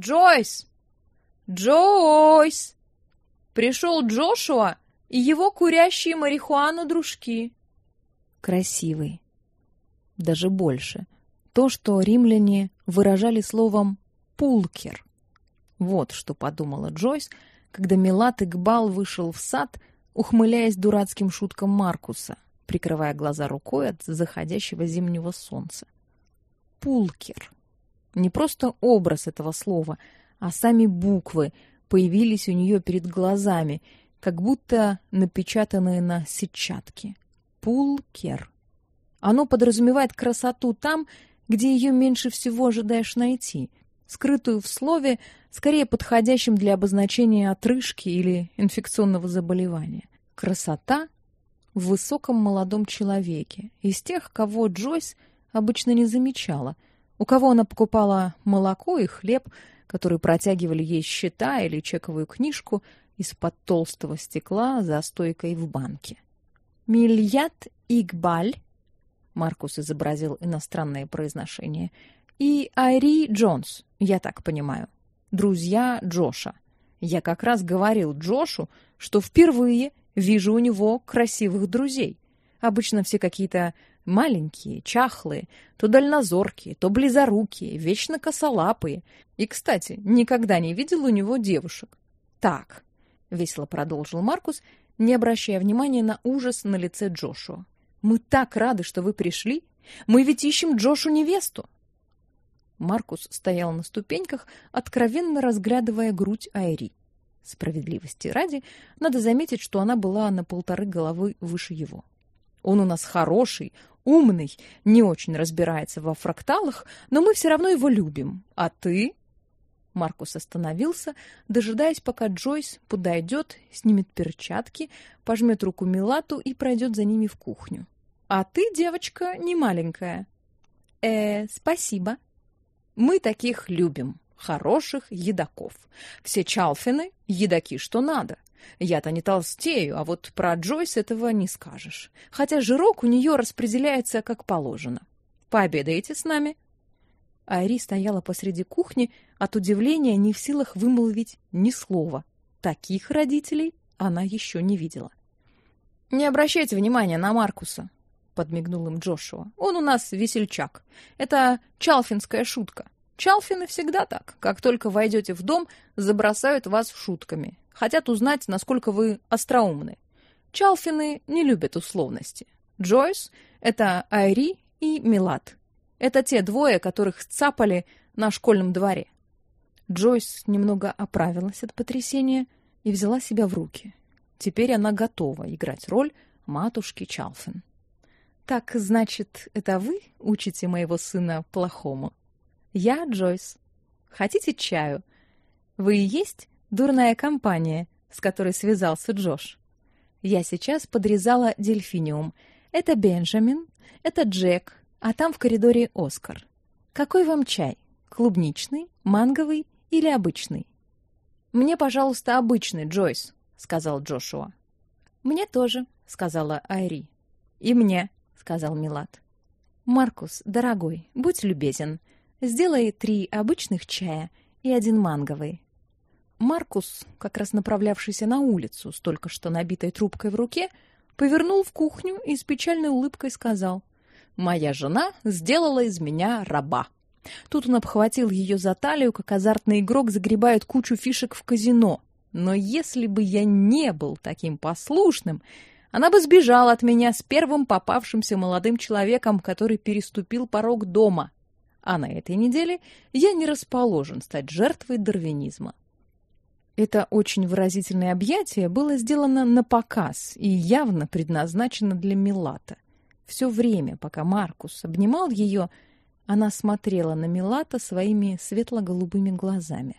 Джойс! Джойс! Пришел Джошуа и его курящие марихуану дружки. Красивый. Даже больше. То, что римляне выражали словом «пулкер». Вот что подумала Джойс, когда Милат Игбал вышел в сад, ухмыляясь дурацким шуткам Маркуса, прикрывая глаза рукой от заходящего зимнего солнца. Пулкер. Не просто образ этого слова, а сами буквы появились у нее перед глазами, как будто напечатанные на сетчатке. Пулкер. Оно подразумевает красоту там, где ее меньше всего ожидаешь найти, скрытую в слове, скорее подходящем для обозначения отрыжки или инфекционного заболевания. Красота в высоком молодом человеке, из тех, кого Джойс обычно не замечала, у кого она покупала молоко и хлеб, которые протягивали ей счета или чековую книжку из-под толстого стекла за стойкой в банке. Мильят Игбаль, Маркус изобразил иностранное произношение, и Айри Джонс, я так понимаю, друзья Джоша. Я как раз говорил Джошу, что впервые вижу у него красивых друзей. Обычно все какие-то маленькие, чахлые, то дальнозоркие, то близорукие, вечно косолапые. И, кстати, никогда не видел у него девушек. Так, весело продолжил Маркус, не обращая внимания на ужас на лице Джошуа. Мы так рады, что вы пришли. Мы ведь ищем Джошу невесту. Маркус стоял на ступеньках, откровенно разглядывая грудь Айри. Справедливости ради, надо заметить, что она была на полторы головы выше его. Он у нас хороший, умный, не очень разбирается во фракталах, но мы все равно его любим. А ты? Маркус остановился, дожидаясь, пока Джойс подойдет, снимет перчатки, пожмет руку Милату и пройдет за ними в кухню. А ты, девочка, не маленькая. Э, спасибо. Мы таких любим, хороших едоков. Все чалфины едаки что надо. Я-то не толстею, а вот про Джойс этого не скажешь. Хотя жирок у нее распределяется как положено. Пообедаете с нами? Айри стояла посреди кухни, от удивления не в силах вымолвить ни слова. Таких родителей она еще не видела. Не обращайте внимания на Маркуса, подмигнул им Джошуа. Он у нас весельчак. Это чалфинская шутка. Чалфины всегда так. Как только войдете в дом, забросают вас шутками. Хотят узнать, насколько вы остроумны. Чалфины не любят условности. Джойс — это Айри и Милат. Это те двое, которых цапали на школьном дворе. Джойс немного оправилась от потрясения и взяла себя в руки. Теперь она готова играть роль матушки Чалфин. Так, значит, это вы учите моего сына плохому? Я Джойс. Хотите чаю? Вы и есть дурная компания, с которой связался Джош. Я сейчас подрезала дельфиниум. Это Бенджамин, это Джек, а там в коридоре Оскар. Какой вам чай? Клубничный, манговый или обычный? Мне, пожалуйста, обычный, Джойс, сказал Джошуа. Мне тоже, сказала Айри. И мне, сказал Милат. Маркус, дорогой, будь любезен, сделай три обычных чая и один манговый. Маркус, как раз направлявшийся на улицу с только что набитой трубкой в руке, повернул в кухню и с печальной улыбкой сказал: "Моя жена сделала из меня раба". Тут он обхватил ее за талию, как азартный игрок загребает кучу фишек в казино. Но если бы я не был таким послушным, она бы сбежала от меня с первым попавшимся молодым человеком, который переступил порог дома. А на этой неделе я не расположен стать жертвой дарвинизма. Это очень выразительное объятие было сделано на показ и явно предназначено для Милата. Все время, пока Маркус обнимал ее, она смотрела на Милата своими светло-голубыми глазами.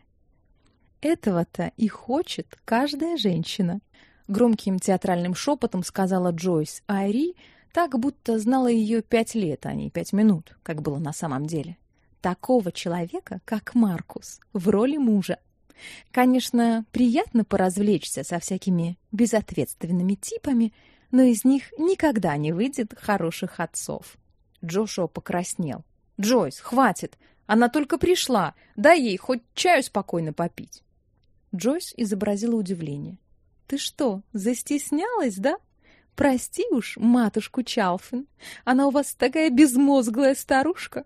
Этого-то и хочет каждая женщина, громким театральным шепотом сказала Джойс Айри, так будто знала ее пять лет, а не пять минут, как было на самом деле. Такого человека, как Маркус, в роли мужа. Конечно, приятно поразвлечься со всякими безответственными типами, но из них никогда не выйдет хороших отцов. Джошуа покраснел. Джойс, хватит, Она только пришла. Дай ей хоть чаю спокойно попить. Джойс изобразила удивление. Ты что, застеснялась, да? Прости уж матушку Чалфин. Она у вас такая безмозглая старушка.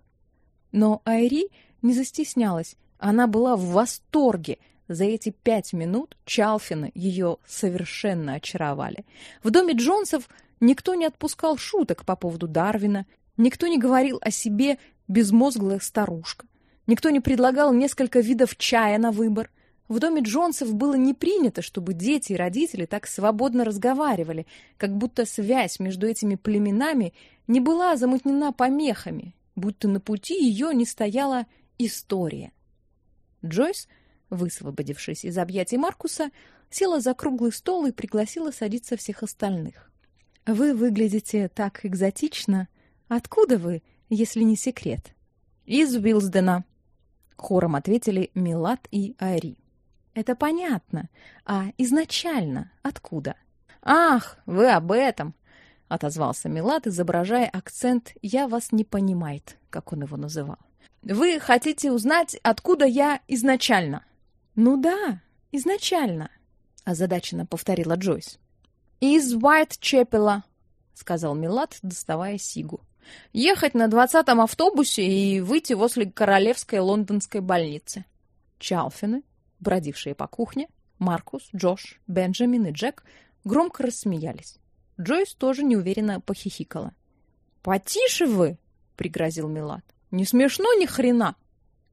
Но Айри не застеснялась. Она была в восторге. За эти пять минут Чалфина ее совершенно очаровали. В доме Джонсов никто не отпускал шуток по поводу Дарвина, никто не говорил о себе безмозглая старушка. Никто не предлагал несколько видов чая на выбор. В доме Джонсов было не принято, чтобы дети и родители так свободно разговаривали, как будто связь между этими племенами не была замутнена помехами, будто на пути ее не стояла история. Джойс, высвободившись из объятий Маркуса, села за круглый стол и пригласила садиться всех остальных. Вы выглядите так экзотично. Откуда вы, если не секрет? Из Уилсдена, хором ответили Милат и Ари. Это понятно. А изначально откуда? Ах, вы об этом, отозвался Милат, изображая акцент «я вас не понимает», как он его называл. Вы хотите узнать, откуда я изначально? Ну да, изначально, озадаченно повторила Джойс. Из Уайт-Чепела, сказал Милат, доставая сигу. Ехать на двадцатом автобусе и выйти возле королевской лондонской больницы. Чалфины бродившие по кухне, Маркус, Джош, Бенджамин и Джек громко рассмеялись. Джойс тоже неуверенно похихикала. "Потише вы", пригрозил Милат. "Не смешно ни хрена".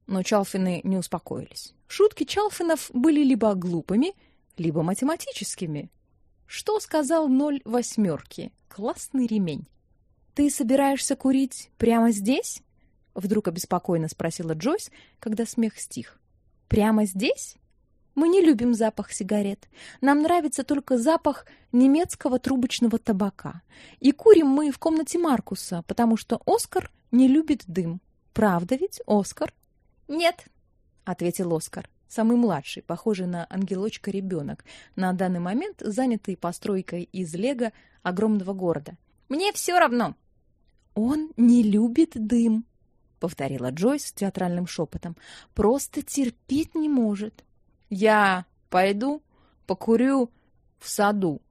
Но Чалфины не успокоились. Шутки Чалфинов были либо глупыми, либо математическими. Что сказал ноль восьмерки? Классный ремень. Ты собираешься курить прямо здесь? Вдруг обеспокоенно спросила Джойс, когда смех стих. Прямо здесь? Мы не любим запах сигарет. Нам нравится только запах немецкого трубочного табака. И курим мы в комнате Маркуса, потому что Оскар не любит дым. Правда ведь, Оскар? Нет, ответил Оскар, самый младший, похожий на ангелочка ребенок, на данный момент занятый постройкой из лего огромного города. Мне все равно. Он не любит дым, повторила Джойс театральным шепотом. Просто терпеть не может. Я пойду покурю в саду,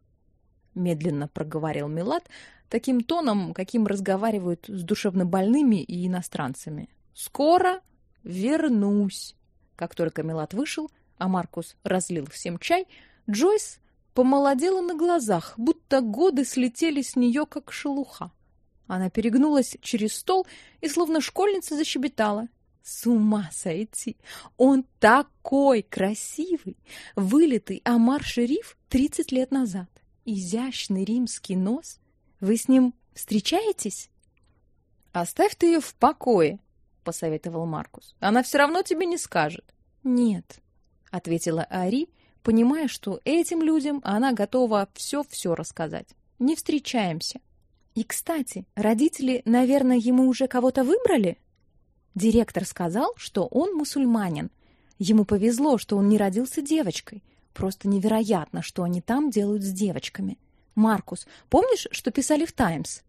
медленно проговорил Милат таким тоном, каким разговаривают с душевнобольными и иностранцами. Скоро вернусь. Как только Милат вышел, а Маркус разлил всем чай, Джойс помолодела на глазах, будто годы слетели с нее как шелуха. Она перегнулась через стол и словно школьница защебетала. С ума сойти! Он такой красивый! Вылитый Амар-шериф 30 лет назад. Изящный римский нос. Вы с ним встречаетесь? Оставь ты ее в покое, посоветовал Маркус. Она все равно тебе не скажет. Нет, ответила Ари, понимая, что этим людям она готова все-все рассказать. Не встречаемся. И, кстати, родители, наверное, ему уже кого-то выбрали? Директор сказал, что он мусульманин. Ему повезло, что он не родился девочкой. Просто невероятно, что они там делают с девочками. Маркус, помнишь, что писали в Таймс?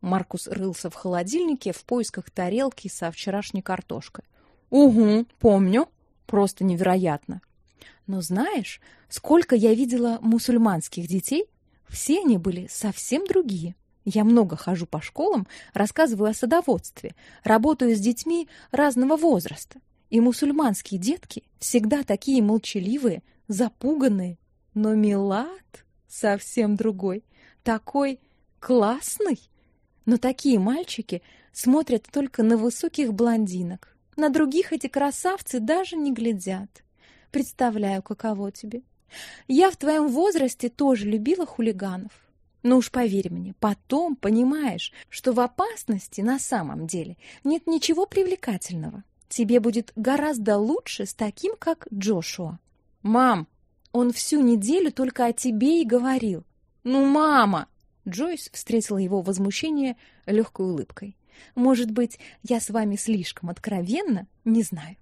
Маркус рылся в холодильнике в поисках тарелки со вчерашней картошкой. Угу, помню. Просто невероятно. Но знаешь, сколько я видела мусульманских детей, все они были совсем другие. Я много хожу по школам, рассказываю о садоводстве, работаю с детьми разного возраста. И мусульманские детки всегда такие молчаливые, запуганные. Но Милад совсем другой, такой классный. Но такие мальчики смотрят только на высоких блондинок. На других эти красавцы даже не глядят. Представляю, каково тебе. Я в твоем возрасте тоже любила хулиганов. Но уж поверь мне, потом понимаешь, что в опасности на самом деле нет ничего привлекательного. Тебе будет гораздо лучше с таким, как Джошуа. Мам, он всю неделю только о тебе и говорил. Ну, мама, Джойс встретила его возмущение легкой улыбкой. Может быть, я с вами слишком откровенна, не знаю.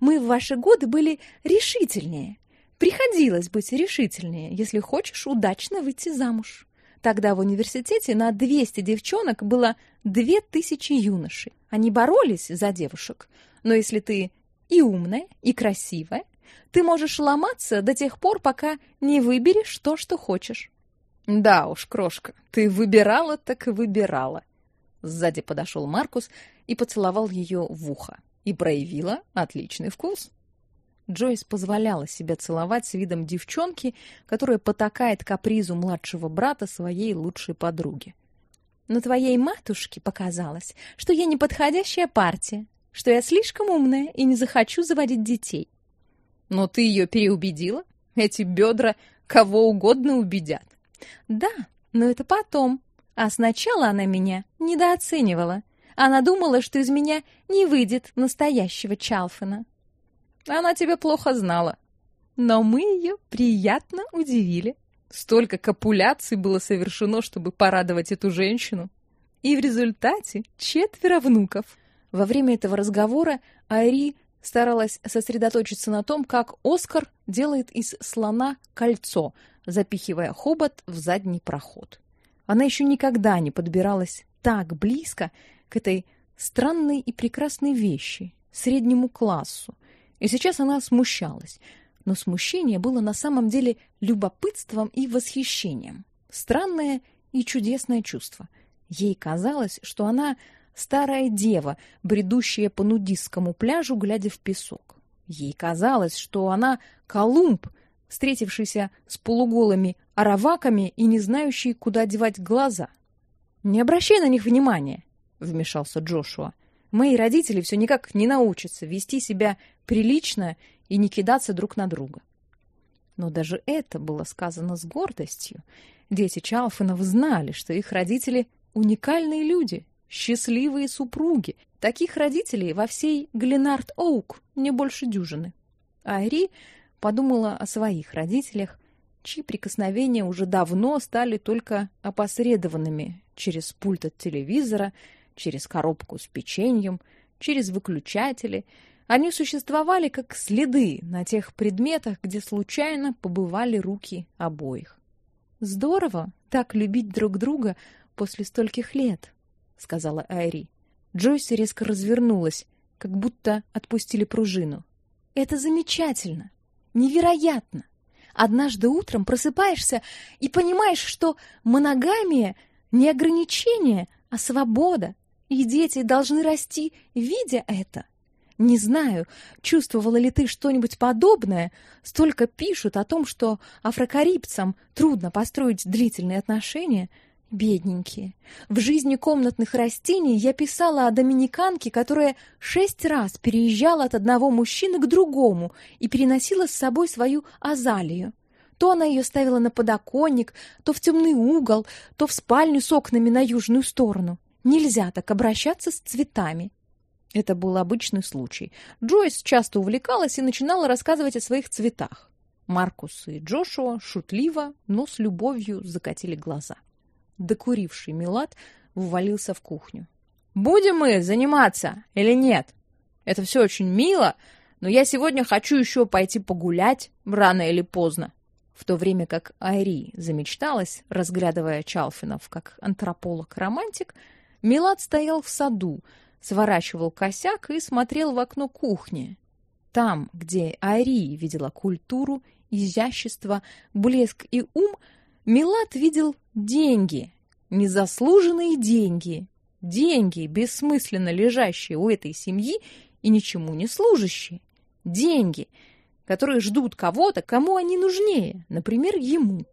Мы в ваши годы были решительнее. Приходилось быть решительнее, если хочешь удачно выйти замуж. Тогда в университете на 200 девчонок было 2000 юношей. Они боролись за девушек, Но если ты и умная, и красивая, ты можешь ломаться до тех пор, пока не выберешь то, что хочешь. Да уж, крошка, ты выбирала, так и выбирала. Сзади подошел Маркус и поцеловал ее в ухо. И проявила отличный вкус. Джойс позволяла себя целовать с видом девчонки, которая потакает капризу младшего брата своей лучшей подруги. Но твоей матушке показалось, что я неподходящая партия, что я слишком умная и не захочу заводить детей. Но ты ее переубедила? Эти бедра кого угодно убедят. Да, но это потом. А сначала она меня недооценивала. Она думала, что из меня не выйдет настоящего Чалфина. Она тебя плохо знала. Но мы ее приятно удивили. Столько копуляций было совершено, чтобы порадовать эту женщину. И в результате четверо внуков. Во время этого разговора Айри старалась сосредоточиться на том, как Оскар делает из слона кольцо, запихивая хобот в задний проход. Она еще никогда не подбиралась так близко к этой странной и прекрасной вещи, среднему классу. И сейчас она смущалась, но смущение было на самом деле любопытством и восхищением. Странное и чудесное чувство. Ей казалось, что она старая дева, бредущая по нудистскому пляжу, глядя в песок. Ей казалось, что она Колумб, встретившийся с полуголыми араваками и не знающий, куда девать глаза. «Не обращай на них внимания», — вмешался Джошуа. «Мои родители все никак не научатся вести себя прилично и не кидаться друг на друга». Но даже это было сказано с гордостью. Дети Чалфинов знали, что их родители — уникальные люди, счастливые супруги. Таких родителей во всей Гленард-Оук не больше дюжины. Айри подумала о своих родителях, чьи прикосновения уже давно стали только опосредованными через пульт от телевизора, через коробку с печеньем, через выключатели. Они существовали как следы на тех предметах, где случайно побывали руки обоих. Здорово так любить друг друга после стольких лет, сказала Айри. Джойс резко развернулась, как будто отпустили пружину. Это замечательно, невероятно. Однажды утром просыпаешься и понимаешь, что моногамия не ограничение, а свобода, и дети должны расти, видя это. Не знаю, чувствовала ли ты что-нибудь подобное. Столько пишут о том, что афрокарибцам трудно построить длительные отношения — Бедненькие. В жизни комнатных растений я писала о доминиканке, которая шесть раз переезжала от одного мужчины к другому и переносила с собой свою азалию. То она ее ставила на подоконник, то в темный угол, то в спальню с окнами на южную сторону. Нельзя так обращаться с цветами. Это был обычный случай. Джойс часто увлекалась и начинала рассказывать о своих цветах. Маркус и Джошуа шутливо, но с любовью закатили глаза докуривший Милат ввалился в кухню. «Будем мы заниматься или нет? Это все очень мило, но я сегодня хочу еще пойти погулять, рано или поздно». В то время как Айри замечталась, разглядывая Чалфинов как антрополог-романтик, Милат стоял в саду, сворачивал косяк и смотрел в окно кухни. Там, где Айри видела культуру, изящество, блеск и ум, Милат видел деньги, незаслуженные деньги, деньги, бессмысленно лежащие у этой семьи и ничему не служащие, деньги, которые ждут кого-то, кому они нужнее, например, ему.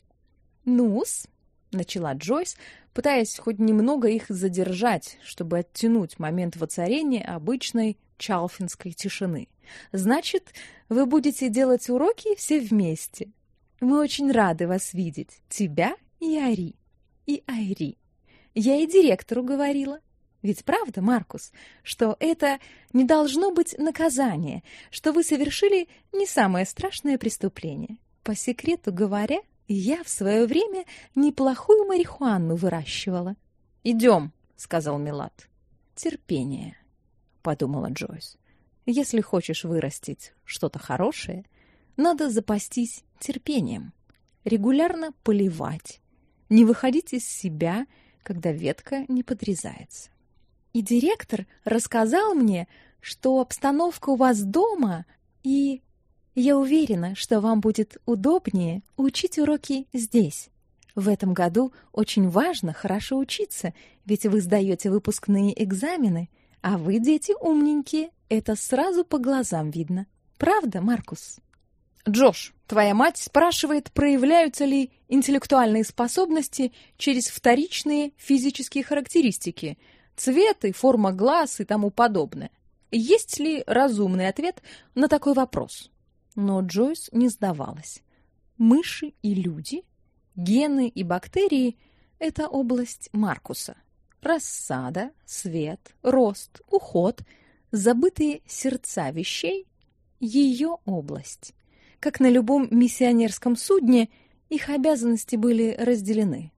«Ну-с», начала Джойс, пытаясь хоть немного их задержать, чтобы оттянуть момент воцарения обычной чалфинской тишины. «Значит, вы будете делать уроки все вместе. Мы очень рады вас видеть, тебя и Ари, и Айри. Я и директору говорила. Ведь правда, Маркус, что это не должно быть наказание, что вы совершили не самое страшное преступление. По секрету говоря, я в свое время неплохую марихуану выращивала. «Идем», — сказал Милат. «Терпение», — подумала Джойс. «Если хочешь вырастить что-то хорошее, надо запастись терпением, регулярно поливать, не выходить из себя, когда ветка не подрезается. И директор рассказал мне, что обстановка у вас дома, и я уверена, что вам будет удобнее учить уроки здесь. В этом году очень важно хорошо учиться, ведь вы сдаете выпускные экзамены, а вы, дети, умненькие, это сразу по глазам видно. Правда, Маркус? Джош, твоя мать спрашивает, проявляются ли интеллектуальные способности через вторичные физические характеристики, цвет и форма глаз и тому подобное. Есть ли разумный ответ на такой вопрос? Но Джойс не сдавалась. Мыши и люди, гены и бактерии — это область Маркуса. Рассада, свет, рост, уход, забытые сердца вещей — ее область. Как на любом миссионерском судне, их обязанности были разделены.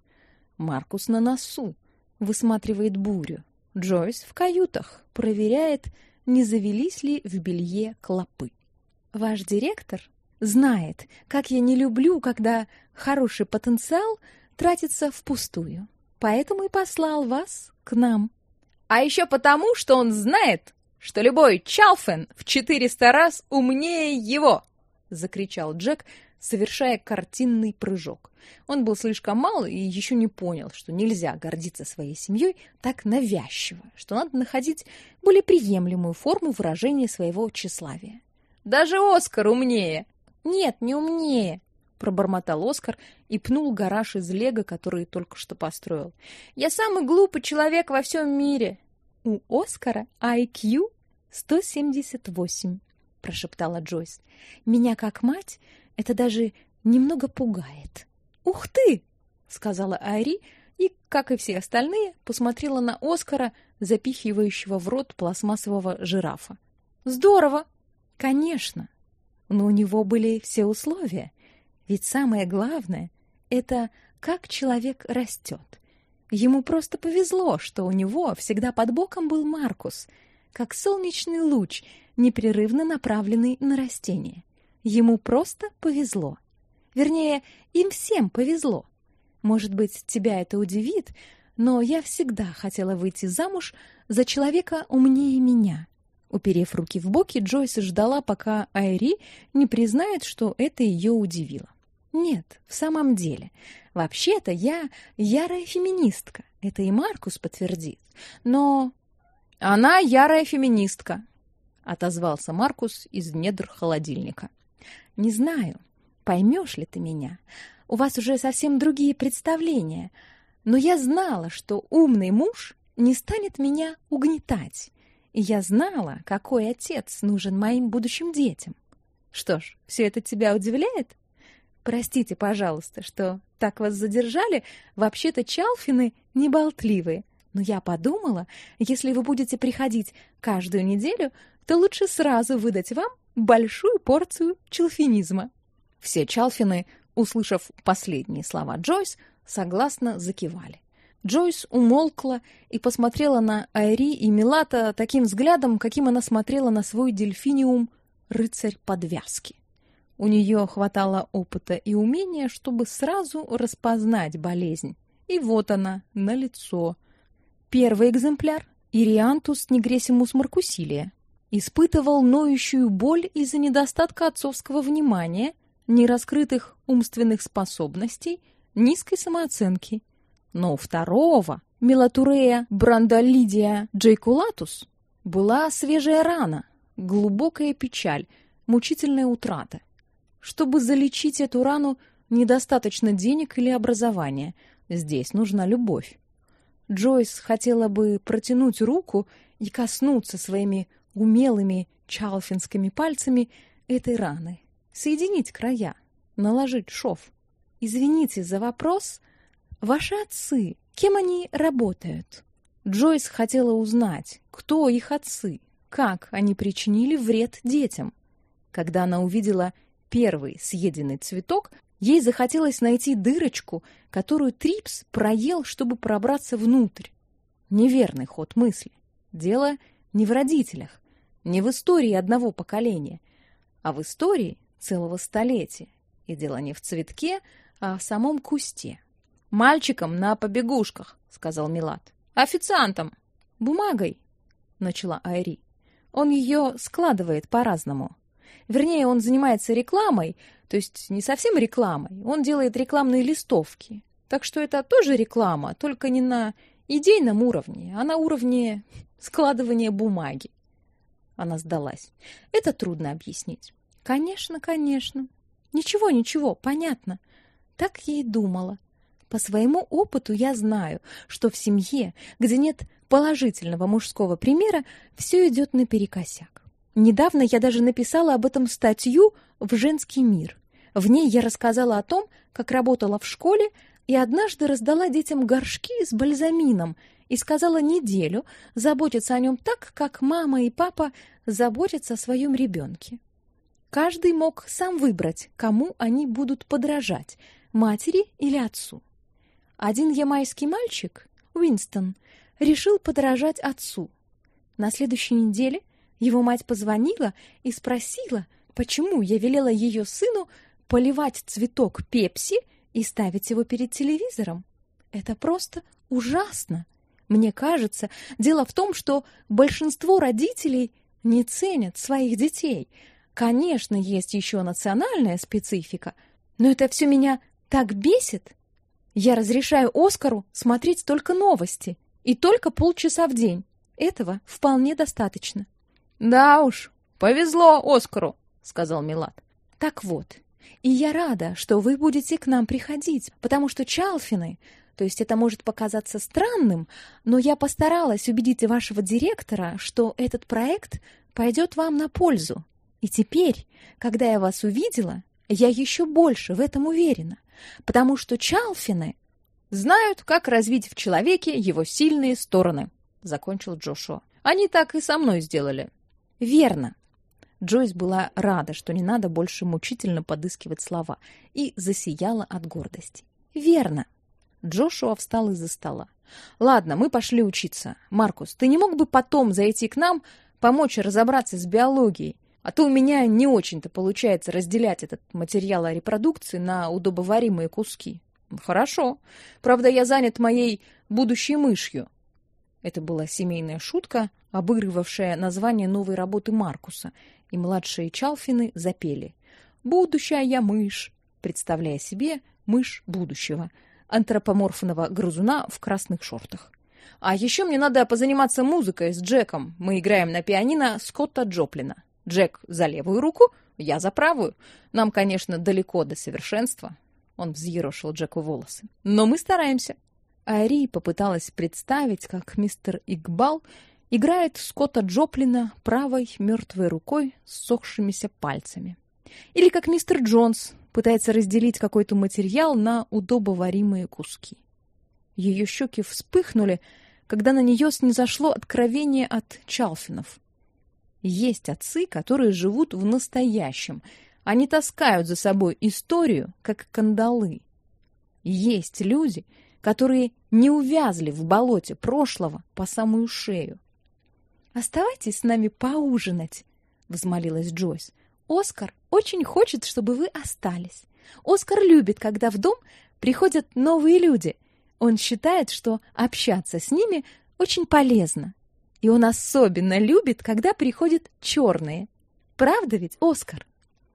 Маркус на носу, высматривает бурю. Джойс в каютах, проверяет, не завелись ли в белье клопы. Ваш директор знает, как я не люблю, когда хороший потенциал тратится впустую. Поэтому и послал вас к нам. А еще потому, что он знает, что любой Чалфен в 400 раз умнее его, закричал Джек, совершая картинный прыжок. Он был слишком мал и еще не понял, что нельзя гордиться своей семьей так навязчиво, что надо находить более приемлемую форму выражения своего тщеславия. Даже Оскар умнее. Нет, не умнее, пробормотал Оскар и пнул гараж из лего, который только что построил. Я самый глупый человек во всем мире. У Оскара IQ 178, прошептала Джойс. Меня как мать это даже немного пугает. Ух ты, сказала Айри и, как и все остальные, посмотрела на Оскара, запихивающего в рот пластмассового жирафа. Здорово, Конечно, но у него были все условия. Ведь самое главное — это как человек растет. Ему просто повезло, что у него всегда под боком был Маркус, как солнечный луч, непрерывно направленный на растение. Ему просто повезло. Вернее, им всем повезло. Может быть, тебя это удивит, но я всегда хотела выйти замуж за человека умнее меня. Уперев руки в боки, Джойс ждала, пока Айри не признает, что это ее удивило. Нет, в самом деле. Вообще-то я ярая феминистка. Это и Маркус подтвердит. Но она ярая феминистка, отозвался Маркус из недр холодильника. Не знаю, поймешь ли ты меня. У вас уже совсем другие представления. Но я знала, что умный муж не станет меня угнетать и я знала, какой отец нужен моим будущим детям. Что ж, все это тебя удивляет? Простите, пожалуйста, что так вас задержали. Вообще-то чалфины не болтливые. Но я подумала, если вы будете приходить каждую неделю, то лучше сразу выдать вам большую порцию чалфинизма. Все чалфины, услышав последние слова Джойс, согласно закивали. Джойс умолкла и посмотрела на Айри и Милата таким взглядом, каким она смотрела на свой дельфиниум рыцарь подвязки. У нее хватало опыта и умения, чтобы сразу распознать болезнь. И вот она, на лицо. Первый экземпляр Ириантус нигресимус маркусилия испытывал ноющую боль из-за недостатка отцовского внимания, нераскрытых умственных способностей, низкой самооценки но у второго, Мелатурея брандолидия джейкулатус, была свежая рана, глубокая печаль, мучительная утрата. Чтобы залечить эту рану, недостаточно денег или образования. Здесь нужна любовь. Джойс хотела бы протянуть руку и коснуться своими умелыми чалфинскими пальцами этой раны, соединить края, наложить шов. Извините за вопрос, Ваши отцы, кем они работают? Джойс хотела узнать, кто их отцы, как они причинили вред детям. Когда она увидела первый съеденный цветок, ей захотелось найти дырочку, которую Трипс проел, чтобы пробраться внутрь. Неверный ход мысли. Дело не в родителях, не в истории одного поколения, а в истории целого столетия. И дело не в цветке, а в самом кусте. Мальчикам на побегушках, сказал Милат. Официантам. Бумагой, начала Айри. Он ее складывает по-разному. Вернее, он занимается рекламой, то есть не совсем рекламой. Он делает рекламные листовки. Так что это тоже реклама, только не на идейном уровне, а на уровне складывания бумаги. Она сдалась. Это трудно объяснить. Конечно, конечно. Ничего, ничего, понятно. Так я и думала. По своему опыту я знаю, что в семье, где нет положительного мужского примера, все идет наперекосяк. Недавно я даже написала об этом статью в «Женский мир». В ней я рассказала о том, как работала в школе и однажды раздала детям горшки с бальзамином и сказала неделю заботиться о нем так, как мама и папа заботятся о своем ребенке. Каждый мог сам выбрать, кому они будут подражать – матери или отцу. Один ямайский мальчик, Уинстон, решил подражать отцу. На следующей неделе его мать позвонила и спросила, почему я велела ее сыну поливать цветок пепси и ставить его перед телевизором. Это просто ужасно. Мне кажется, дело в том, что большинство родителей не ценят своих детей. Конечно, есть еще национальная специфика, но это все меня так бесит. Я разрешаю Оскару смотреть только новости и только полчаса в день. Этого вполне достаточно. Да уж, повезло Оскару, сказал Милад. Так вот, и я рада, что вы будете к нам приходить, потому что Чалфины, то есть это может показаться странным, но я постаралась убедить вашего директора, что этот проект пойдет вам на пользу. И теперь, когда я вас увидела, я еще больше в этом уверена потому что Чалфины знают, как развить в человеке его сильные стороны, закончил Джошуа. Они так и со мной сделали. Верно. Джойс была рада, что не надо больше мучительно подыскивать слова, и засияла от гордости. Верно. Джошуа встал из-за стола. Ладно, мы пошли учиться. Маркус, ты не мог бы потом зайти к нам, помочь разобраться с биологией? А то у меня не очень-то получается разделять этот материал о репродукции на удобоваримые куски. Хорошо. Правда, я занят моей будущей мышью. Это была семейная шутка, обыгрывавшая название новой работы Маркуса, и младшие Чалфины запели: "Будущая мышь", представляя себе мышь будущего, антропоморфного грызуна в красных шортах. А еще мне надо позаниматься музыкой с Джеком. Мы играем на пианино Скотта Джоплина. Джек за левую руку, я за правую. Нам, конечно, далеко до совершенства. Он взъерошил Джеку волосы. Но мы стараемся. Ари попыталась представить, как мистер Игбал играет Скотта Джоплина правой мертвой рукой с сохшимися пальцами. Или как мистер Джонс пытается разделить какой-то материал на удобоваримые куски. Ее щеки вспыхнули, когда на нее снизошло откровение от Чалфинов. Есть отцы, которые живут в настоящем, они таскают за собой историю, как кандалы. Есть люди, которые не увязли в болоте прошлого по самую шею. Оставайтесь с нами поужинать, взмолилась Джойс. Оскар очень хочет, чтобы вы остались. Оскар любит, когда в дом приходят новые люди. Он считает, что общаться с ними очень полезно. И он особенно любит, когда приходят черные. Правда ведь, Оскар?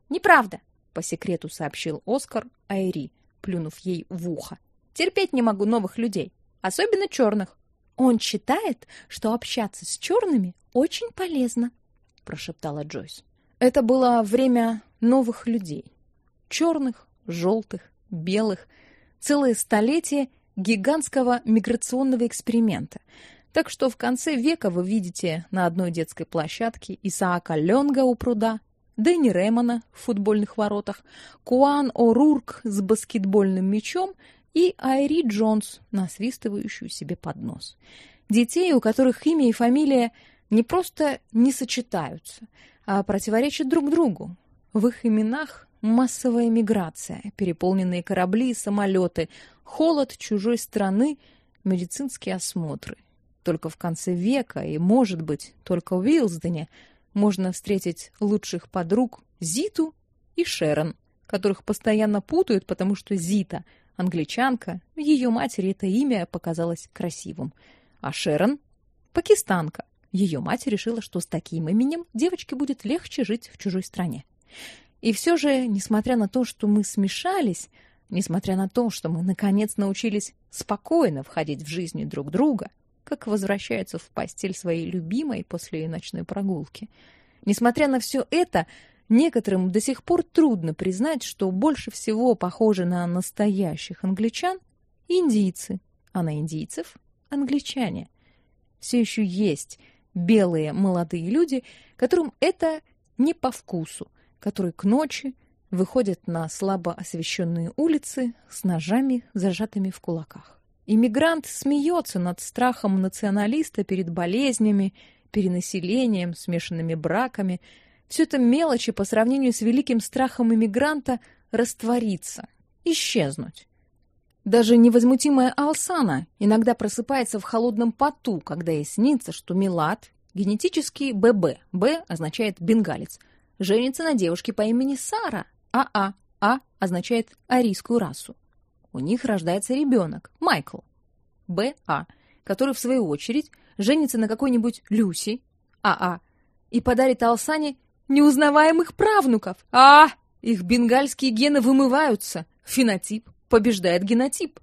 Неправда, по секрету сообщил Оскар Айри, плюнув ей в ухо. Терпеть не могу новых людей, особенно черных. Он считает, что общаться с черными очень полезно, прошептала Джойс. Это было время новых людей. черных, желтых, белых, целое столетие гигантского миграционного эксперимента, так что в конце века вы видите на одной детской площадке Исаака Ленга у пруда, Дэнни Ремона в футбольных воротах, Куан О'Рурк с баскетбольным мячом и Айри Джонс, насвистывающую себе под нос. Детей, у которых имя и фамилия не просто не сочетаются, а противоречат друг другу. В их именах массовая миграция, переполненные корабли и самолеты, холод чужой страны, медицинские осмотры. Только в конце века и, может быть, только в Уилсдене можно встретить лучших подруг Зиту и Шерон, которых постоянно путают, потому что Зита англичанка, ее матери это имя показалось красивым, а Шерон пакистанка. Ее мать решила, что с таким именем девочке будет легче жить в чужой стране. И все же, несмотря на то, что мы смешались, несмотря на то, что мы наконец научились спокойно входить в жизни друг друга, как возвращаются в постель своей любимой после ночной прогулки, несмотря на все это, некоторым до сих пор трудно признать, что больше всего похожи на настоящих англичан индийцы, а на индийцев англичане. Все еще есть белые молодые люди, которым это не по вкусу, которые к ночи выходят на слабо освещенные улицы с ножами, зажатыми в кулаках. Иммигрант смеется над страхом националиста перед болезнями, перенаселением, смешанными браками. Все это мелочи по сравнению с великим страхом иммигранта раствориться, исчезнуть. Даже невозмутимая Алсана иногда просыпается в холодном поту, когда ей снится, что Милад, генетический ББ, Б означает бенгалец, женится на девушке по имени Сара, АА, А, а означает арийскую расу. У них рождается ребенок, Майкл, БА, который, в свою очередь, женится на какой-нибудь Люси, АА, и подарит Алсане неузнаваемых правнуков. А, их бенгальские гены вымываются, фенотип побеждает генотип.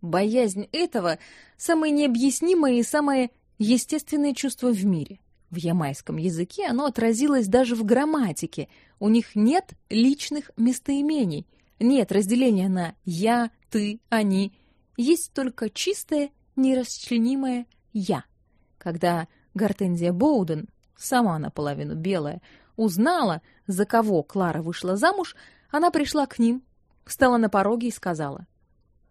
Боязнь этого — самое необъяснимое и самое естественное чувство в мире. В ямайском языке оно отразилось даже в грамматике. У них нет личных местоимений, нет разделения на «я», «ты», «они». Есть только чистое, нерасчленимое «я». Когда Гортензия Боуден, сама наполовину белая, узнала, за кого Клара вышла замуж, она пришла к ним, встала на пороге и сказала.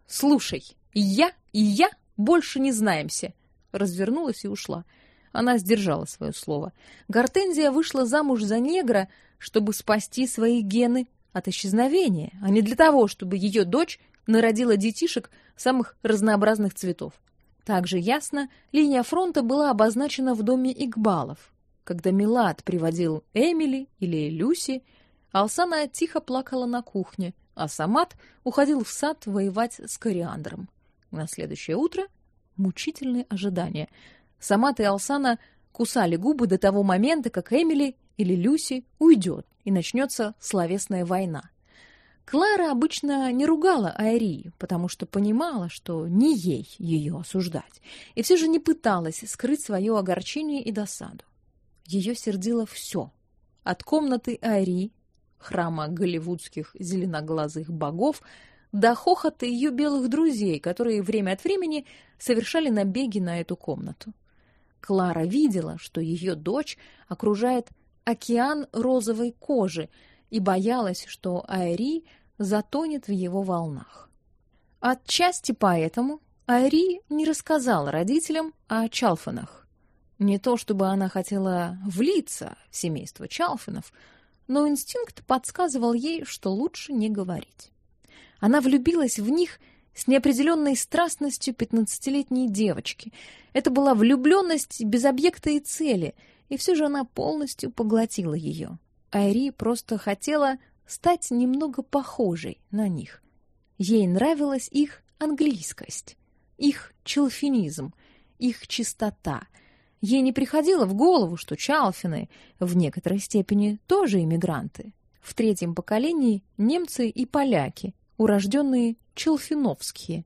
«Слушай, я и я больше не знаемся!» Развернулась и ушла. Она сдержала свое слово. Гортензия вышла замуж за негра, чтобы спасти свои гены от исчезновения, а не для того, чтобы ее дочь народила детишек самых разнообразных цветов. Также ясно, линия фронта была обозначена в доме Игбалов. Когда Милад приводил Эмили или Люси, Алсана тихо плакала на кухне, а Самат уходил в сад воевать с кориандром. На следующее утро мучительные ожидания. Самат и Алсана кусали губы до того момента, как Эмили или Люси уйдет, и начнется словесная война. Клара обычно не ругала Айри, потому что понимала, что не ей ее осуждать, и все же не пыталась скрыть свое огорчение и досаду. Ее сердило все. От комнаты Айри храма голливудских зеленоглазых богов, до хохота ее белых друзей, которые время от времени совершали набеги на эту комнату. Клара видела, что ее дочь окружает океан розовой кожи и боялась, что Айри затонет в его волнах. Отчасти поэтому Айри не рассказала родителям о Чалфанах. Не то чтобы она хотела влиться в семейство Чалфинов, но инстинкт подсказывал ей, что лучше не говорить. Она влюбилась в них с неопределенной страстностью пятнадцатилетней девочки. Это была влюбленность без объекта и цели, и все же она полностью поглотила ее. Айри просто хотела стать немного похожей на них. Ей нравилась их английскость, их челфинизм, их чистота — Ей не приходило в голову, что Чалфины в некоторой степени тоже иммигранты. В третьем поколении немцы и поляки, урожденные Челфиновские.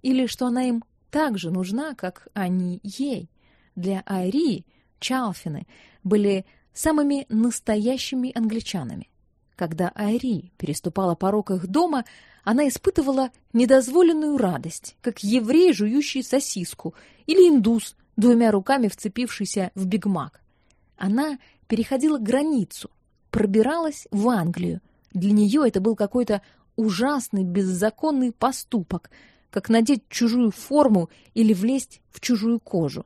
Или что она им так же нужна, как они ей. Для Айри Чалфины были самыми настоящими англичанами. Когда Айри переступала порог их дома, она испытывала недозволенную радость, как еврей, жующий сосиску, или индус, двумя руками вцепившийся в бигмак. Она переходила границу, пробиралась в Англию. Для нее это был какой-то ужасный, беззаконный поступок, как надеть чужую форму или влезть в чужую кожу.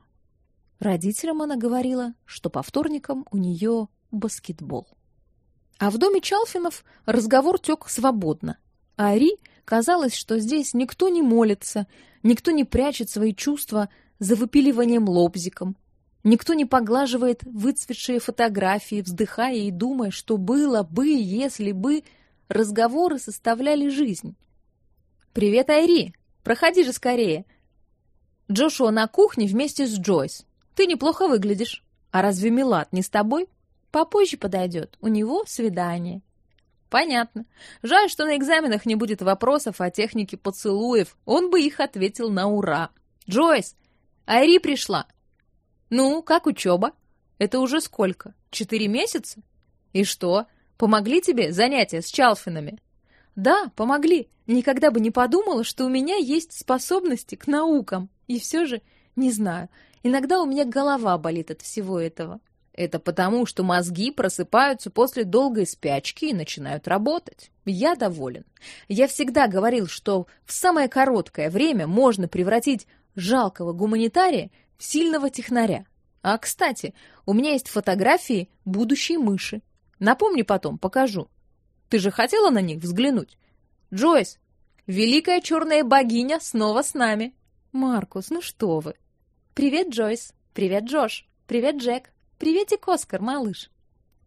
Родителям она говорила, что по вторникам у нее баскетбол. А в доме Чалфинов разговор тек свободно. Ари казалось, что здесь никто не молится, никто не прячет свои чувства за выпиливанием лобзиком. Никто не поглаживает выцветшие фотографии, вздыхая и думая, что было бы, если бы разговоры составляли жизнь. «Привет, Айри! Проходи же скорее!» Джошуа на кухне вместе с Джойс. Ты неплохо выглядишь. А разве Милат не с тобой? Попозже подойдет, у него свидание. Понятно. Жаль, что на экзаменах не будет вопросов о технике поцелуев. Он бы их ответил на ура. Джойс, Айри пришла. Ну, как учеба? Это уже сколько? Четыре месяца? И что, помогли тебе занятия с Чалфинами? Да, помогли. Никогда бы не подумала, что у меня есть способности к наукам. И все же, не знаю, иногда у меня голова болит от всего этого. Это потому, что мозги просыпаются после долгой спячки и начинают работать. Я доволен. Я всегда говорил, что в самое короткое время можно превратить жалкого гуманитария в сильного технаря. А, кстати, у меня есть фотографии будущей мыши. Напомни потом, покажу. Ты же хотела на них взглянуть? Джойс, великая черная богиня снова с нами. Маркус, ну что вы. Привет, Джойс. Привет, Джош. Привет, Джек. Приветик, Оскар, малыш.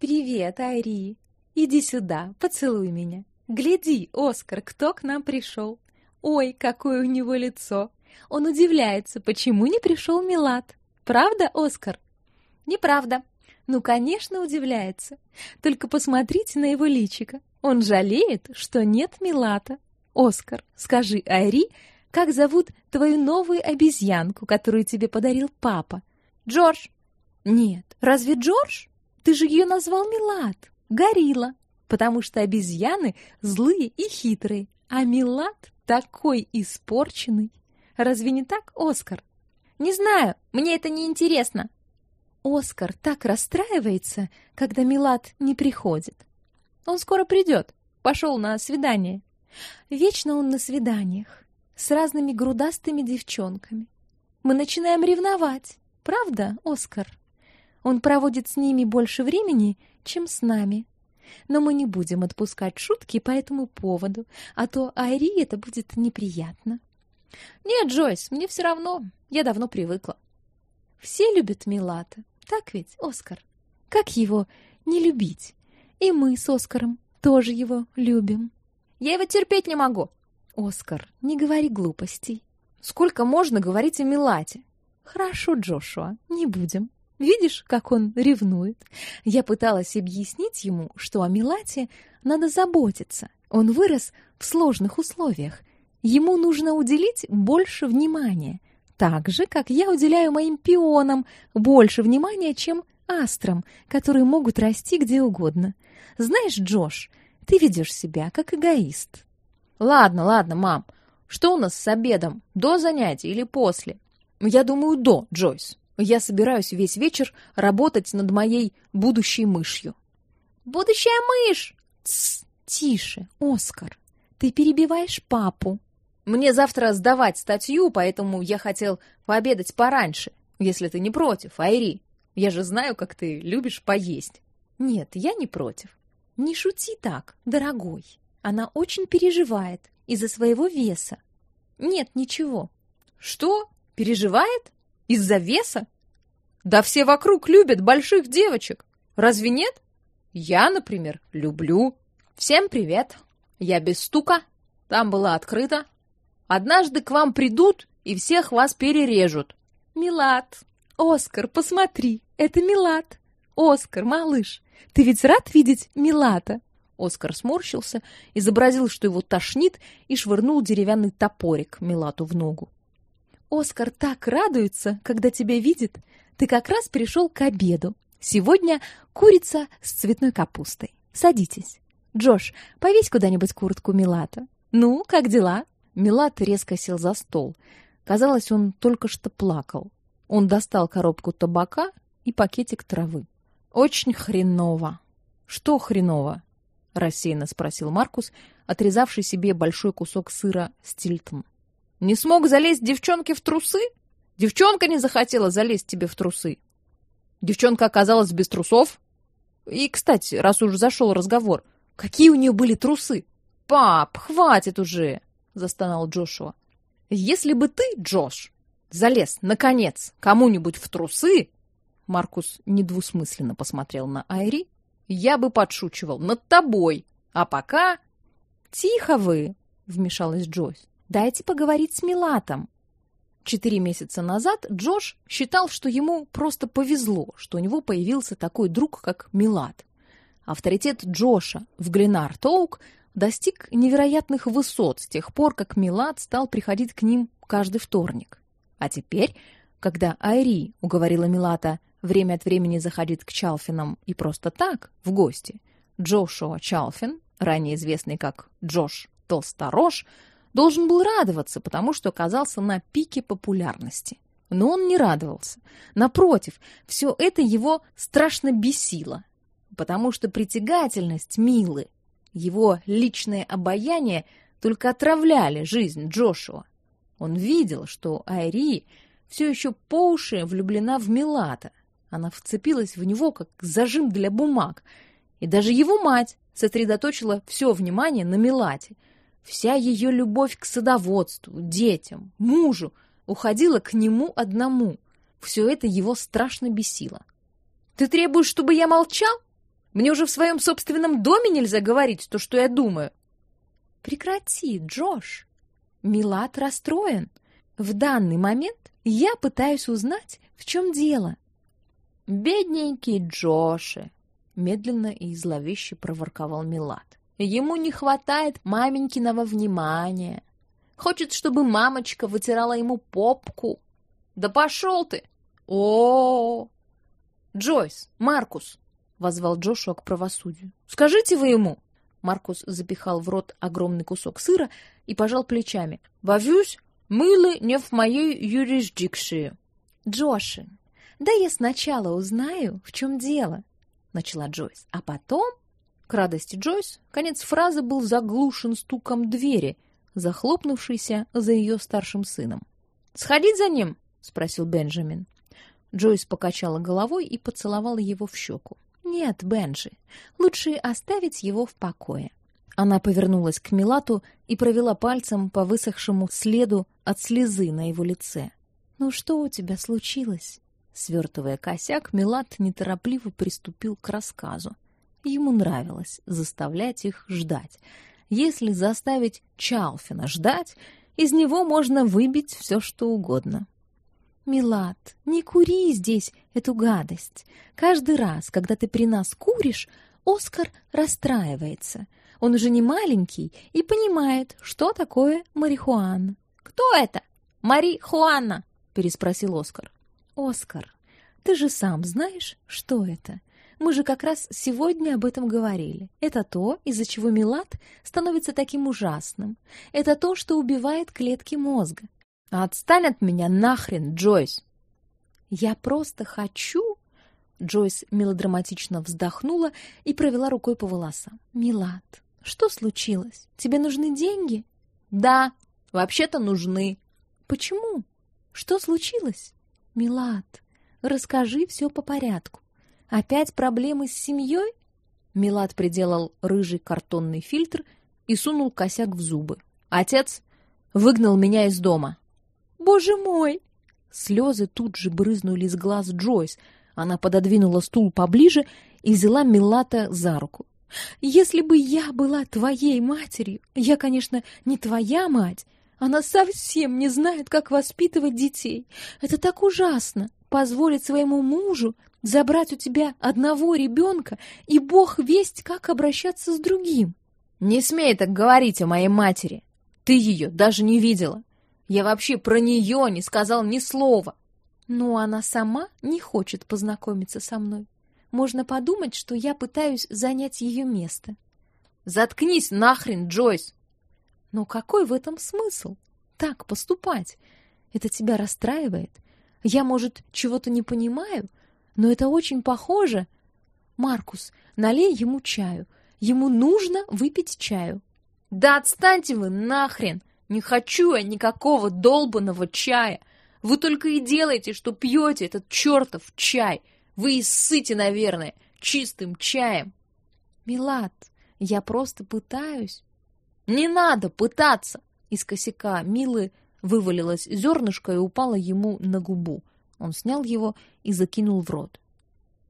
Привет, Айри. Иди сюда, поцелуй меня. Гляди, Оскар, кто к нам пришел. Ой, какое у него лицо. Он удивляется, почему не пришел Милад. Правда, Оскар? Неправда. Ну, конечно, удивляется. Только посмотрите на его личико. Он жалеет, что нет Милата. Оскар, скажи Айри, как зовут твою новую обезьянку, которую тебе подарил папа? Джордж. Нет, разве Джордж? Ты же ее назвал Милат, Горилла, потому что обезьяны злые и хитрые, а Милат такой испорченный. Разве не так, Оскар? Не знаю, мне это не интересно. Оскар так расстраивается, когда Милат не приходит. Он скоро придет. Пошел на свидание. Вечно он на свиданиях с разными грудастыми девчонками. Мы начинаем ревновать. Правда, Оскар? Он проводит с ними больше времени, чем с нами. Но мы не будем отпускать шутки по этому поводу, а то Айри это будет неприятно. Нет, Джойс, мне все равно. Я давно привыкла. Все любят Милата, так ведь, Оскар? Как его не любить? И мы с Оскаром тоже его любим. Я его терпеть не могу. Оскар, не говори глупостей. Сколько можно говорить о Милате? Хорошо, Джошуа, не будем. Видишь, как он ревнует? Я пыталась объяснить ему, что о Милате надо заботиться. Он вырос в сложных условиях. Ему нужно уделить больше внимания. Так же, как я уделяю моим пионам больше внимания, чем астрам, которые могут расти где угодно. Знаешь, Джош, ты ведешь себя как эгоист. Ладно, ладно, мам. Что у нас с обедом? До занятий или после? Я думаю, до, Джойс. Я собираюсь весь вечер работать над моей будущей мышью. Будущая мышь! Тсс, тише, Оскар. Ты перебиваешь папу. Мне завтра сдавать статью, поэтому я хотел пообедать пораньше, если ты не против, Айри. Я же знаю, как ты любишь поесть. Нет, я не против. Не шути так, дорогой. Она очень переживает из-за своего веса. Нет, ничего. Что? Переживает? Из-за веса? Да все вокруг любят больших девочек. Разве нет? Я, например, люблю. Всем привет. Я без стука. Там было открыто. Однажды к вам придут и всех вас перережут. Милад. Оскар, посмотри, это Милад. Оскар, малыш, ты ведь рад видеть Милата? Оскар сморщился, изобразил, что его тошнит, и швырнул деревянный топорик Милату в ногу. Оскар так радуется, когда тебя видит. Ты как раз пришел к обеду. Сегодня курица с цветной капустой. Садитесь. Джош, повесь куда-нибудь куртку Милата. Ну, как дела? Милат резко сел за стол. Казалось, он только что плакал. Он достал коробку табака и пакетик травы. Очень хреново. Что хреново? Рассеянно спросил Маркус, отрезавший себе большой кусок сыра Стильтон. Не смог залезть девчонке в трусы? Девчонка не захотела залезть тебе в трусы. Девчонка оказалась без трусов. И, кстати, раз уж зашел разговор, какие у нее были трусы? Пап, хватит уже, застонал Джошуа. Если бы ты, Джош, залез, наконец, кому-нибудь в трусы, Маркус недвусмысленно посмотрел на Айри, я бы подшучивал над тобой. А пока... Тихо вы, вмешалась Джойс. Дайте поговорить с Милатом. Четыре месяца назад Джош считал, что ему просто повезло, что у него появился такой друг, как Милад. Авторитет Джоша в Гленар-Тоук достиг невероятных высот с тех пор, как Милад стал приходить к ним каждый вторник. А теперь, когда Айри уговорила Милата время от времени заходить к Чалфинам и просто так, в гости, Джошуа Чалфин, ранее известный как Джош Толсторож, должен был радоваться, потому что оказался на пике популярности. Но он не радовался. Напротив, все это его страшно бесило, потому что притягательность Милы, его личное обаяние только отравляли жизнь Джошуа. Он видел, что Айри все еще по уши влюблена в Милата. Она вцепилась в него, как зажим для бумаг. И даже его мать сосредоточила все внимание на Милате. Вся ее любовь к садоводству, детям, мужу уходила к нему одному. Все это его страшно бесило. «Ты требуешь, чтобы я молчал? Мне уже в своем собственном доме нельзя говорить то, что я думаю». «Прекрати, Джош!» Милат расстроен. В данный момент я пытаюсь узнать, в чем дело. Бедненький Джоши, медленно и зловеще проворковал Милат. Ему не хватает маменькиного внимания. Хочет, чтобы мамочка вытирала ему попку. Да пошел ты! О, -о, Джойс, Маркус, возвал Джошуа к правосудию. Скажите вы ему. Маркус запихал в рот огромный кусок сыра и пожал плечами. «Боюсь, мыло не в моей юрисдикции». «Джоши, да я сначала узнаю, в чем дело», — начала Джойс. «А потом...» К радости Джойс конец фразы был заглушен стуком двери, захлопнувшейся за ее старшим сыном. «Сходить за ним?» — спросил Бенджамин. Джойс покачала головой и поцеловала его в щеку. «Нет, Бенджи, лучше оставить его в покое». Она повернулась к Милату и провела пальцем по высохшему следу от слезы на его лице. «Ну что у тебя случилось?» Свертывая косяк, Милат неторопливо приступил к рассказу. Ему нравилось заставлять их ждать. Если заставить Чалфина ждать, из него можно выбить все, что угодно. «Милат, не кури здесь эту гадость. Каждый раз, когда ты при нас куришь, Оскар расстраивается. Он уже не маленький и понимает, что такое марихуана. «Кто это? Марихуана?» — переспросил Оскар. «Оскар, ты же сам знаешь, что это. Мы же как раз сегодня об этом говорили. Это то, из-за чего Милат становится таким ужасным. Это то, что убивает клетки мозга. Отстань от меня нахрен, Джойс!» «Я просто хочу...» Джойс мелодраматично вздохнула и провела рукой по волосам. «Милат, что случилось? Тебе нужны деньги? Да, вообще-то нужны. Почему? Что случилось? Милад, расскажи все по порядку. Опять проблемы с семьей? Милад приделал рыжий картонный фильтр и сунул косяк в зубы. Отец выгнал меня из дома. Боже мой! Слезы тут же брызнули из глаз Джойс. Она пододвинула стул поближе и взяла Милата за руку. Если бы я была твоей матерью, я, конечно, не твоя мать, она совсем не знает, как воспитывать детей. Это так ужасно позволить своему мужу забрать у тебя одного ребенка, и Бог весть, как обращаться с другим. Не смей так говорить о моей матери. Ты ее даже не видела. Я вообще про нее не сказал ни слова. Но она сама не хочет познакомиться со мной. Можно подумать, что я пытаюсь занять ее место. Заткнись нахрен, Джойс! Но какой в этом смысл? Так поступать? Это тебя расстраивает? Я, может, чего-то не понимаю, но это очень похоже. Маркус, налей ему чаю. Ему нужно выпить чаю. Да отстаньте вы нахрен! Не хочу я никакого долбанного чая. Вы только и делаете, что пьете этот чертов чай. Вы и ссыте, наверное, чистым чаем. Милад, я просто пытаюсь. Не надо пытаться. Из косяка Милы вывалилось зернышко и упало ему на губу. Он снял его и закинул в рот.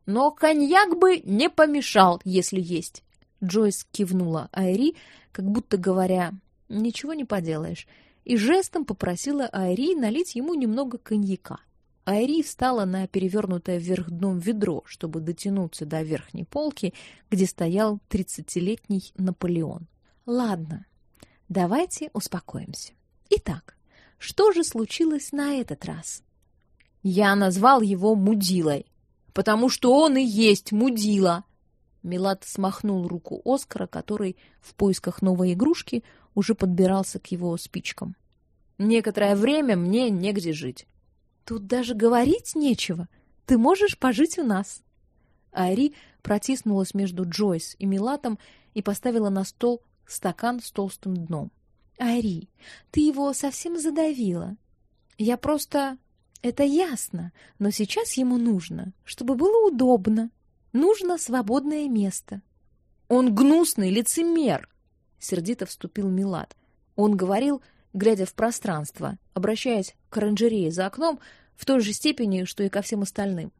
Но коньяк бы не помешал, если есть. Джойс кивнула Айри, как будто говоря: "Ничего не поделаешь", и жестом попросила Айри налить ему немного коньяка. Айри встала на перевернутое вверх дном ведро, чтобы дотянуться до верхней полки, где стоял тридцатилетний Наполеон. Ладно, давайте успокоимся. Итак, что же случилось на этот раз? Я назвал его мудилой, потому что он и есть мудила. Милат смахнул руку Оскара, который в поисках новой игрушки уже подбирался к его спичкам. Некоторое время мне негде жить. Тут даже говорить нечего. Ты можешь пожить у нас. Ари протиснулась между Джойс и Милатом и поставила на стол стакан с толстым дном. Ари, ты его совсем задавила. Я просто это ясно, но сейчас ему нужно, чтобы было удобно. Нужно свободное место. Он гнусный лицемер, сердито вступил Милат. Он говорил, глядя в пространство, обращаясь к оранжерее за окном в той же степени, что и ко всем остальным.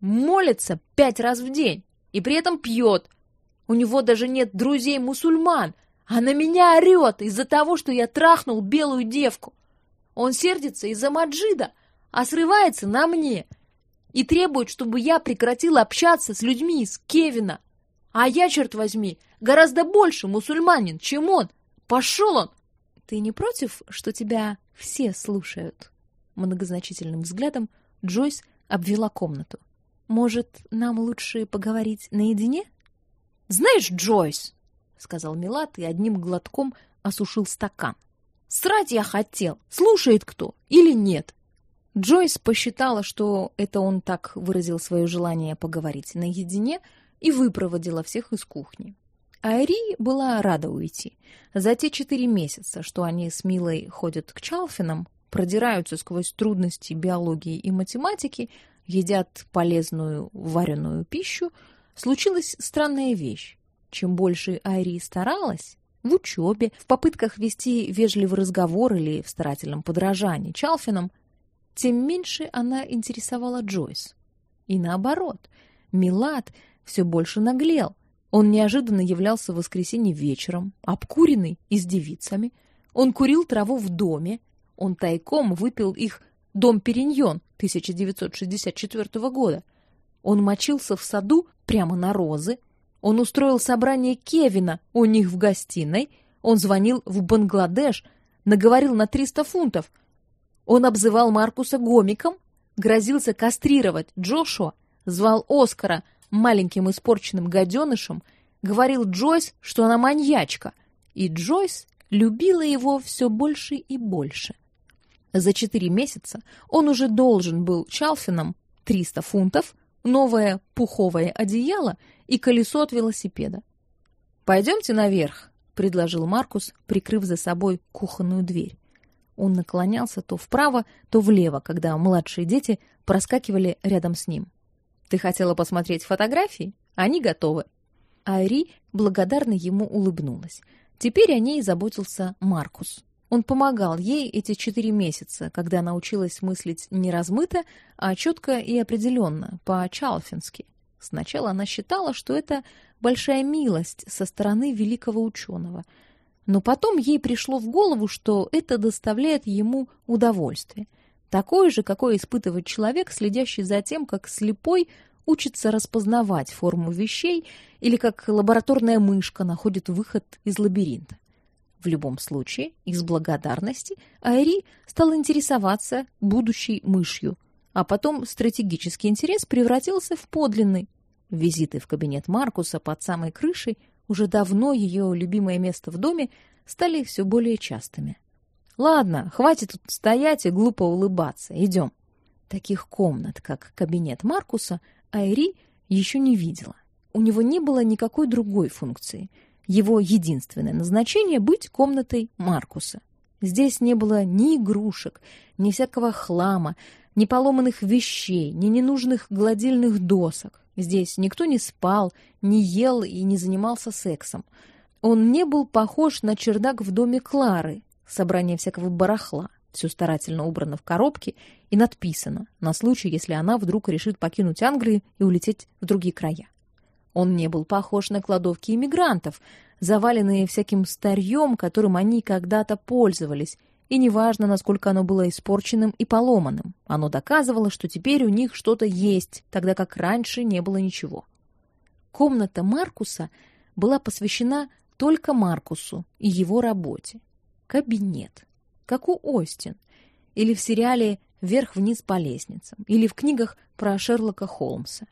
Молится пять раз в день и при этом пьет. У него даже нет друзей-мусульман, а на меня орет из-за того, что я трахнул белую девку. Он сердится из-за Маджида, а срывается на мне и требует, чтобы я прекратила общаться с людьми из Кевина. А я, черт возьми, гораздо больше мусульманин, чем он. Пошел он! Ты не против, что тебя все слушают? Многозначительным взглядом Джойс обвела комнату. Может, нам лучше поговорить наедине? Знаешь, Джойс, сказал Милат и одним глотком осушил стакан. Срать я хотел. Слушает кто или нет? Джойс посчитала, что это он так выразил свое желание поговорить наедине, и выпроводила всех из кухни. Айри была рада уйти. За те четыре месяца, что они с Милой ходят к Чалфинам, продираются сквозь трудности биологии и математики, едят полезную вареную пищу, случилась странная вещь. Чем больше Айри старалась, в учебе, в попытках вести вежливый разговор или в старательном подражании Чалфинам, тем меньше она интересовала Джойс. И наоборот, Милад все больше наглел. Он неожиданно являлся в воскресенье вечером, обкуренный и с девицами. Он курил траву в доме. Он тайком выпил их дом Периньон 1964 года. Он мочился в саду прямо на розы. Он устроил собрание Кевина у них в гостиной. Он звонил в Бангладеш, наговорил на 300 фунтов – он обзывал Маркуса гомиком, грозился кастрировать Джошуа, звал Оскара маленьким испорченным гаденышем, говорил Джойс, что она маньячка, и Джойс любила его все больше и больше. За четыре месяца он уже должен был Чалфином 300 фунтов, новое пуховое одеяло и колесо от велосипеда. «Пойдемте наверх», — предложил Маркус, прикрыв за собой кухонную дверь. Он наклонялся то вправо, то влево, когда младшие дети проскакивали рядом с ним. «Ты хотела посмотреть фотографии? Они готовы». Айри благодарно ему улыбнулась. Теперь о ней заботился Маркус. Он помогал ей эти четыре месяца, когда она училась мыслить не размыто, а четко и определенно, по-чалфински. Сначала она считала, что это большая милость со стороны великого ученого — но потом ей пришло в голову, что это доставляет ему удовольствие. Такое же, какое испытывает человек, следящий за тем, как слепой учится распознавать форму вещей или как лабораторная мышка находит выход из лабиринта. В любом случае, из благодарности Айри стал интересоваться будущей мышью, а потом стратегический интерес превратился в подлинный. Визиты в кабинет Маркуса под самой крышей уже давно ее любимое место в доме, стали все более частыми. Ладно, хватит тут стоять и глупо улыбаться. Идем. Таких комнат, как кабинет Маркуса, Айри еще не видела. У него не было никакой другой функции. Его единственное назначение быть комнатой Маркуса. Здесь не было ни игрушек, ни всякого хлама, ни поломанных вещей, ни ненужных гладильных досок. Здесь никто не спал, не ел и не занимался сексом. Он не был похож на чердак в доме Клары, собрание всякого барахла. Все старательно убрано в коробке и надписано на случай, если она вдруг решит покинуть Англию и улететь в другие края. Он не был похож на кладовки иммигрантов, заваленные всяким старьем, которым они когда-то пользовались, и неважно, насколько оно было испорченным и поломанным. Оно доказывало, что теперь у них что-то есть, тогда как раньше не было ничего. Комната Маркуса была посвящена только Маркусу и его работе. Кабинет. Как у Остин. Или в сериале «Вверх-вниз по лестницам». Или в книгах про Шерлока Холмса.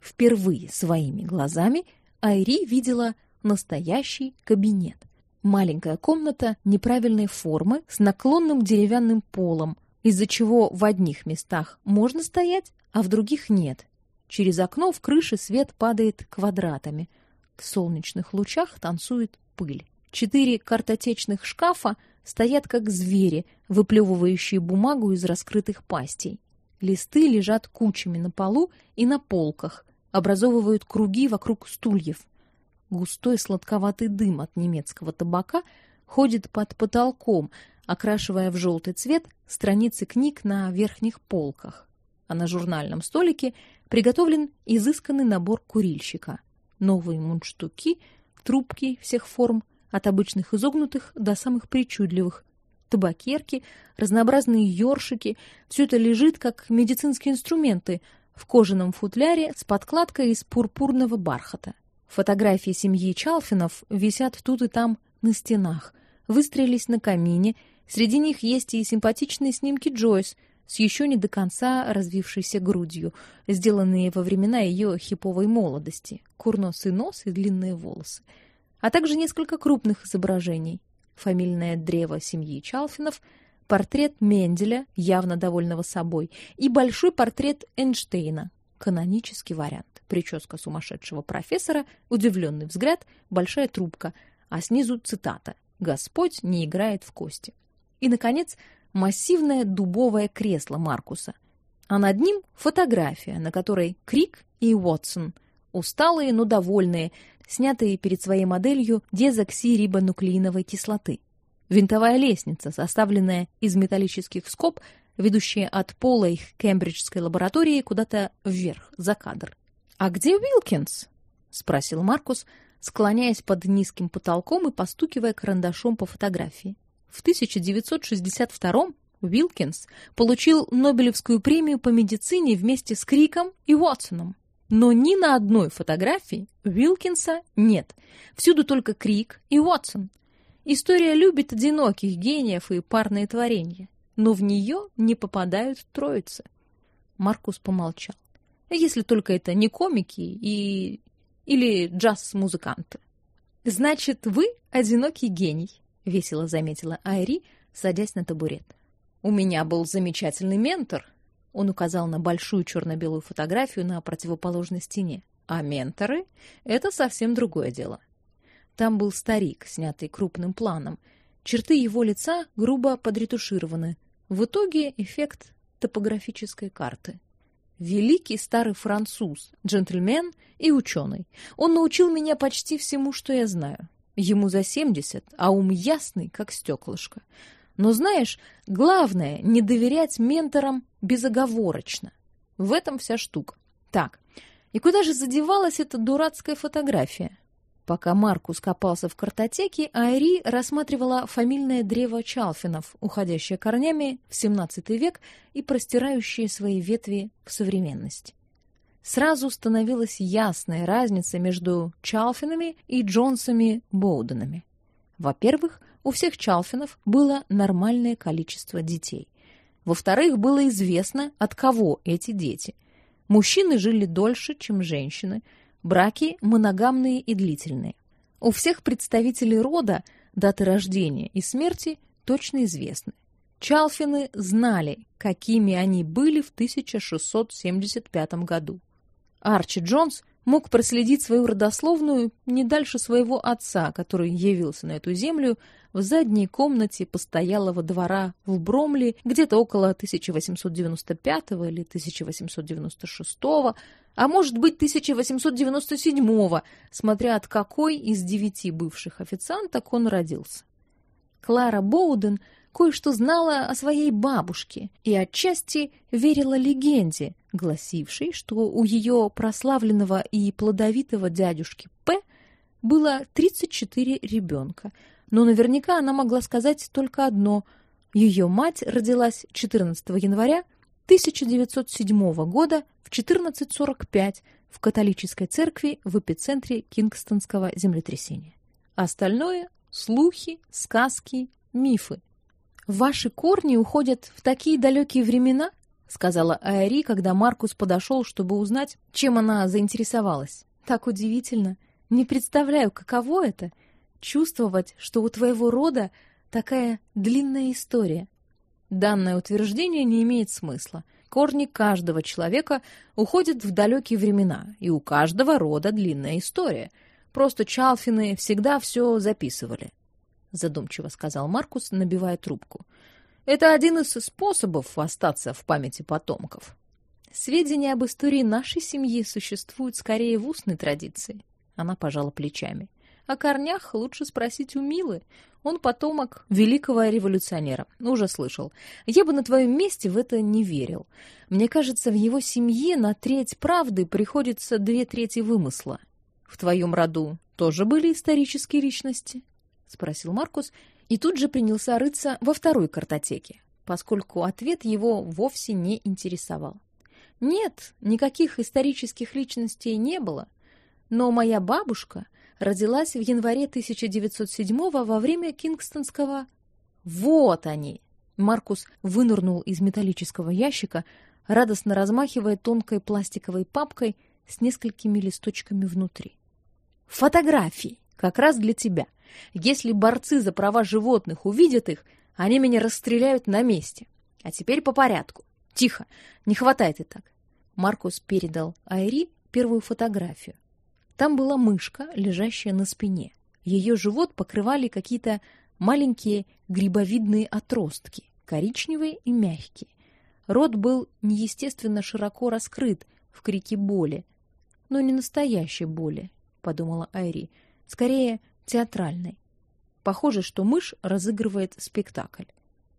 Впервые своими глазами Айри видела настоящий кабинет. Маленькая комната неправильной формы с наклонным деревянным полом, из-за чего в одних местах можно стоять, а в других нет. Через окно в крыше свет падает квадратами. В солнечных лучах танцует пыль. Четыре картотечных шкафа стоят как звери, выплевывающие бумагу из раскрытых пастей. Листы лежат кучами на полу и на полках, образовывают круги вокруг стульев. Густой сладковатый дым от немецкого табака ходит под потолком, окрашивая в желтый цвет страницы книг на верхних полках. А на журнальном столике приготовлен изысканный набор курильщика. Новые мундштуки, трубки всех форм, от обычных изогнутых до самых причудливых, табакерки, разнообразные ёршики. Все это лежит как медицинские инструменты в кожаном футляре с подкладкой из пурпурного бархата. Фотографии семьи Чалфинов висят тут и там на стенах, выстроились на камине. Среди них есть и симпатичные снимки Джойс с еще не до конца развившейся грудью, сделанные во времена ее хиповой молодости, курносый нос и длинные волосы, а также несколько крупных изображений. Фамильное древо семьи Чалфинов, портрет Менделя, явно довольного собой, и большой портрет Эйнштейна, канонический вариант прическа сумасшедшего профессора, удивленный взгляд, большая трубка, а снизу цитата «Господь не играет в кости». И, наконец, массивное дубовое кресло Маркуса, а над ним фотография, на которой Крик и Уотсон, усталые, но довольные, снятые перед своей моделью дезоксирибонуклеиновой кислоты. Винтовая лестница, составленная из металлических скоб, ведущая от пола их кембриджской лаборатории куда-то вверх, за кадр. «А где Уилкинс?» — спросил Маркус, склоняясь под низким потолком и постукивая карандашом по фотографии. В 1962-м Уилкинс получил Нобелевскую премию по медицине вместе с Криком и Уотсоном. Но ни на одной фотографии Уилкинса нет. Всюду только Крик и Уотсон. История любит одиноких гениев и парные творения, но в нее не попадают троицы. Маркус помолчал если только это не комики и... или джаз-музыканты. «Значит, вы одинокий гений», — весело заметила Айри, садясь на табурет. «У меня был замечательный ментор», — он указал на большую черно-белую фотографию на противоположной стене. «А менторы — это совсем другое дело». Там был старик, снятый крупным планом. Черты его лица грубо подретушированы. В итоге эффект топографической карты великий старый француз, джентльмен и ученый. Он научил меня почти всему, что я знаю. Ему за семьдесят, а ум ясный, как стеклышко. Но знаешь, главное — не доверять менторам безоговорочно. В этом вся штука. Так, и куда же задевалась эта дурацкая фотография? Пока Маркус копался в картотеке, Айри рассматривала фамильное древо Чалфинов, уходящее корнями в XVII век и простирающее свои ветви в современность. Сразу становилась ясная разница между Чалфинами и Джонсами Боуденами. Во-первых, у всех Чалфинов было нормальное количество детей. Во-вторых, было известно, от кого эти дети. Мужчины жили дольше, чем женщины – Браки моногамные и длительные. У всех представителей рода даты рождения и смерти точно известны. Чалфины знали, какими они были в 1675 году. Арчи Джонс мог проследить свою родословную не дальше своего отца, который явился на эту землю в задней комнате постоялого двора в Бромли где-то около 1895 или 1896, а может быть 1897, смотря от какой из девяти бывших официанток он родился. Клара Боуден кое-что знала о своей бабушке и отчасти верила легенде, гласившей, что у ее прославленного и плодовитого дядюшки П было 34 ребенка, но наверняка она могла сказать только одно – Ее мать родилась 14 января 1907 года в 14.45 в католической церкви в эпицентре Кингстонского землетрясения. Остальное – слухи, сказки, мифы. «Ваши корни уходят в такие далекие времена?» — сказала Айри, когда Маркус подошел, чтобы узнать, чем она заинтересовалась. «Так удивительно. Не представляю, каково это — чувствовать, что у твоего рода такая длинная история. Данное утверждение не имеет смысла. Корни каждого человека уходят в далекие времена, и у каждого рода длинная история. Просто Чалфины всегда все записывали. Задумчиво сказал Маркус, набивая трубку. Это один из способов остаться в памяти потомков. Сведения об истории нашей семьи существуют скорее в устной традиции. Она пожала плечами. О корнях лучше спросить у Милы. Он потомок великого революционера. Уже слышал. Я бы на твоем месте в это не верил. Мне кажется, в его семье на треть правды приходится две трети вымысла. В твоем роду тоже были исторические личности? Спросил Маркус и тут же принялся рыться во второй картотеке, поскольку ответ его вовсе не интересовал. Нет, никаких исторических личностей не было, но моя бабушка родилась в январе 1907 во время Кингстонского... Вот они! Маркус вынырнул из металлического ящика, радостно размахивая тонкой пластиковой папкой с несколькими листочками внутри. Фотографии! Как раз для тебя. Если борцы за права животных увидят их, они меня расстреляют на месте. А теперь по порядку. Тихо, не хватает и так. Маркус передал Айри первую фотографию. Там была мышка, лежащая на спине. Ее живот покрывали какие-то маленькие грибовидные отростки, коричневые и мягкие. Рот был неестественно широко раскрыт в крике боли. Но не настоящей боли, подумала Айри, скорее театральной. Похоже, что мышь разыгрывает спектакль.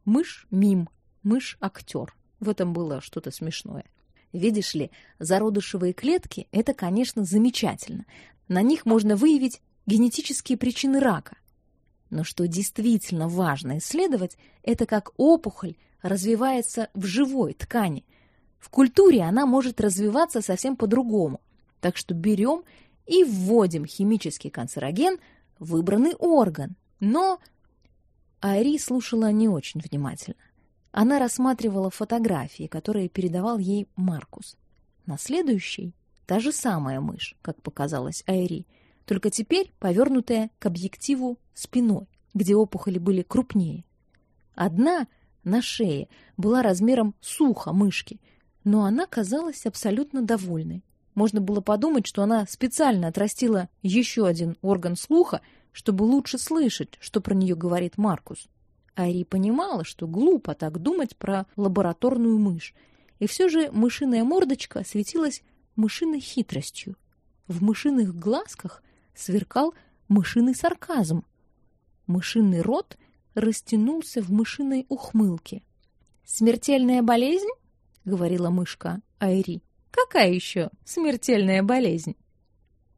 Мышь — мим, мышь — актер. В этом было что-то смешное. Видишь ли, зародышевые клетки — это, конечно, замечательно. На них можно выявить генетические причины рака. Но что действительно важно исследовать, это как опухоль развивается в живой ткани. В культуре она может развиваться совсем по-другому. Так что берем и вводим химический канцероген выбранный орган. Но Айри слушала не очень внимательно. Она рассматривала фотографии, которые передавал ей Маркус. На следующей та же самая мышь, как показалось Айри, только теперь повернутая к объективу спиной, где опухоли были крупнее. Одна на шее была размером с ухо мышки, но она казалась абсолютно довольной. Можно было подумать, что она специально отрастила еще один орган слуха, чтобы лучше слышать, что про нее говорит Маркус. Айри понимала, что глупо так думать про лабораторную мышь, и все же мышиная мордочка светилась мышиной хитростью. В мышиных глазках сверкал мышиный сарказм. Мышиный рот растянулся в мышиной ухмылке. «Смертельная болезнь?» — говорила мышка Айри. Какая еще смертельная болезнь?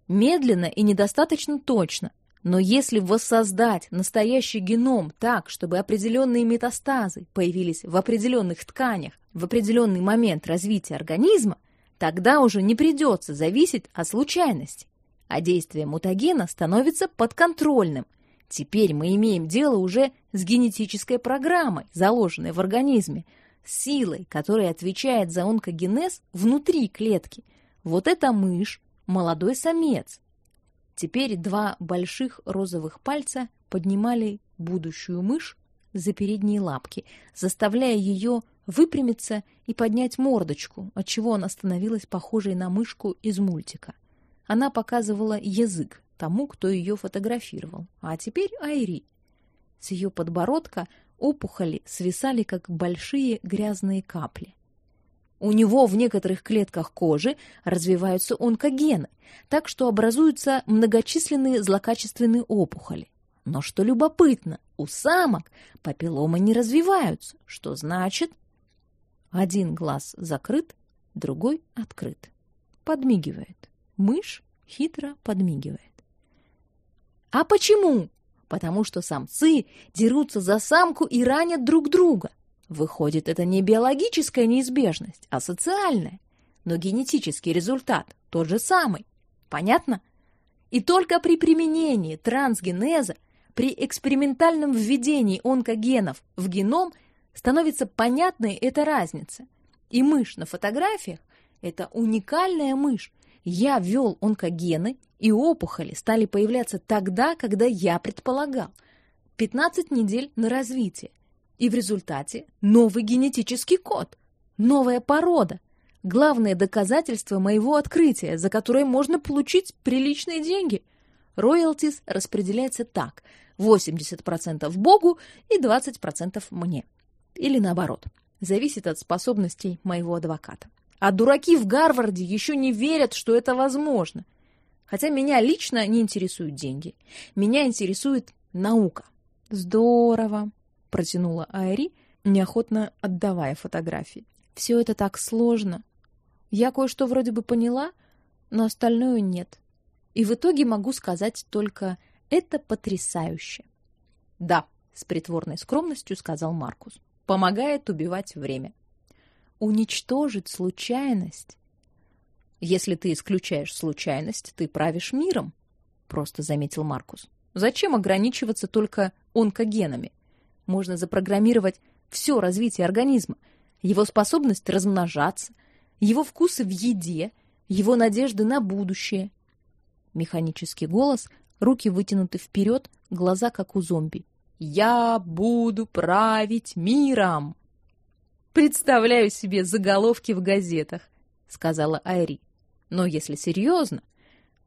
Медленно и недостаточно точно. Но если воссоздать настоящий геном так, чтобы определенные метастазы появились в определенных тканях в определенный момент развития организма, тогда уже не придется зависеть от случайности, а действие мутагена становится подконтрольным. Теперь мы имеем дело уже с генетической программой, заложенной в организме, силой, которая отвечает за онкогенез внутри клетки. Вот это мышь, молодой самец. Теперь два больших розовых пальца поднимали будущую мышь за передние лапки, заставляя ее выпрямиться и поднять мордочку, отчего она становилась похожей на мышку из мультика. Она показывала язык тому, кто ее фотографировал. А теперь Айри. С ее подбородка опухоли свисали, как большие грязные капли. У него в некоторых клетках кожи развиваются онкогены, так что образуются многочисленные злокачественные опухоли. Но что любопытно, у самок папилломы не развиваются, что значит... Один глаз закрыт, другой открыт. Подмигивает. Мышь хитро подмигивает. «А почему?» Потому что самцы дерутся за самку и ранят друг друга. Выходит, это не биологическая неизбежность, а социальная. Но генетический результат тот же самый. Понятно? И только при применении трансгенеза, при экспериментальном введении онкогенов в геном становится понятной эта разница. И мышь на фотографиях – это уникальная мышь. Я ввел онкогены, и опухоли стали появляться тогда, когда я предполагал. 15 недель на развитие. И в результате новый генетический код, новая порода. Главное доказательство моего открытия, за которое можно получить приличные деньги. Роялтис распределяется так. 80% Богу и 20% мне. Или наоборот. Зависит от способностей моего адвоката. А дураки в Гарварде еще не верят, что это возможно. Хотя меня лично не интересуют деньги. Меня интересует наука. Здорово протянула Айри, неохотно отдавая фотографии. Все это так сложно. Я кое-что вроде бы поняла, но остальное нет. И в итоге могу сказать только это потрясающе. Да, с притворной скромностью сказал Маркус. Помогает убивать время. Уничтожить случайность. Если ты исключаешь случайность, ты правишь миром, просто заметил Маркус. Зачем ограничиваться только онкогенами? можно запрограммировать все развитие организма, его способность размножаться, его вкусы в еде, его надежды на будущее. Механический голос, руки вытянуты вперед, глаза как у зомби. «Я буду править миром!» «Представляю себе заголовки в газетах», — сказала Айри. «Но если серьезно,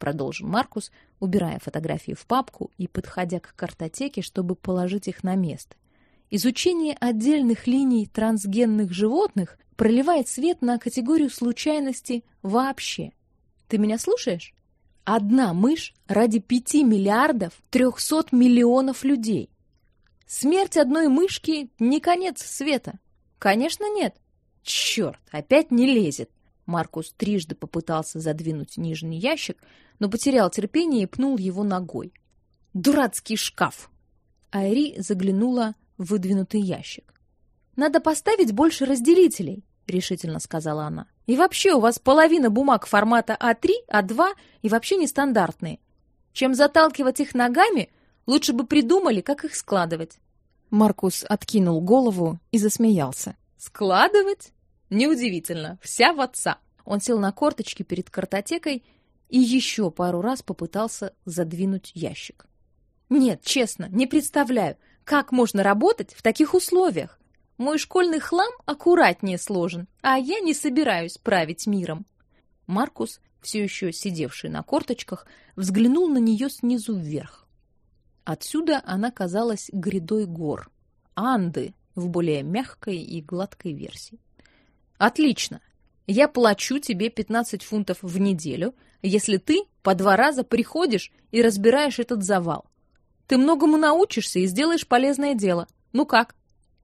продолжил Маркус, убирая фотографии в папку и подходя к картотеке, чтобы положить их на место. Изучение отдельных линий трансгенных животных проливает свет на категорию случайности вообще. Ты меня слушаешь? Одна мышь ради 5 миллиардов 300 миллионов людей. Смерть одной мышки не конец света. Конечно, нет. Черт, опять не лезет. Маркус трижды попытался задвинуть нижний ящик, но потерял терпение и пнул его ногой. Дурацкий шкаф. Айри заглянула выдвинутый ящик. «Надо поставить больше разделителей», — решительно сказала она. «И вообще у вас половина бумаг формата А3, А2 и вообще нестандартные. Чем заталкивать их ногами, лучше бы придумали, как их складывать». Маркус откинул голову и засмеялся. «Складывать? Неудивительно, вся в отца». Он сел на корточки перед картотекой и еще пару раз попытался задвинуть ящик. «Нет, честно, не представляю, как можно работать в таких условиях? Мой школьный хлам аккуратнее сложен, а я не собираюсь править миром. Маркус, все еще сидевший на корточках, взглянул на нее снизу вверх. Отсюда она казалась грядой гор. Анды в более мягкой и гладкой версии. Отлично. Я плачу тебе 15 фунтов в неделю, если ты по два раза приходишь и разбираешь этот завал. Ты многому научишься и сделаешь полезное дело. Ну как?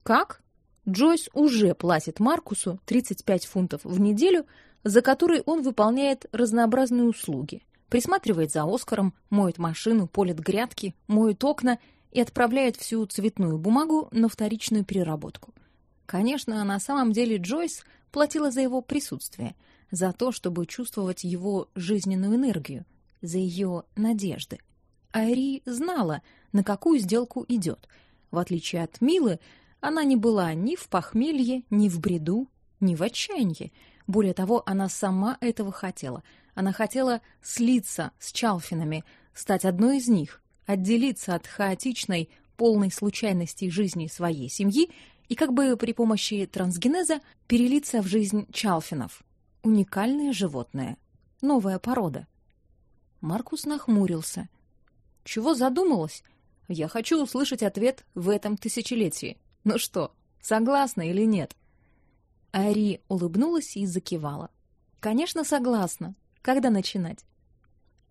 Как? Джойс уже платит Маркусу 35 фунтов в неделю, за которые он выполняет разнообразные услуги. Присматривает за Оскаром, моет машину, полит грядки, моет окна и отправляет всю цветную бумагу на вторичную переработку. Конечно, на самом деле Джойс платила за его присутствие, за то, чтобы чувствовать его жизненную энергию, за ее надежды. Айри знала, на какую сделку идет. В отличие от Милы, она не была ни в похмелье, ни в бреду, ни в отчаянии. Более того, она сама этого хотела. Она хотела слиться с Чалфинами, стать одной из них, отделиться от хаотичной, полной случайностей жизни своей семьи и как бы при помощи трансгенеза перелиться в жизнь Чалфинов. Уникальное животное. Новая порода. Маркус нахмурился. Чего задумалась? Я хочу услышать ответ в этом тысячелетии. Ну что, согласна или нет? Ари улыбнулась и закивала. Конечно, согласна. Когда начинать?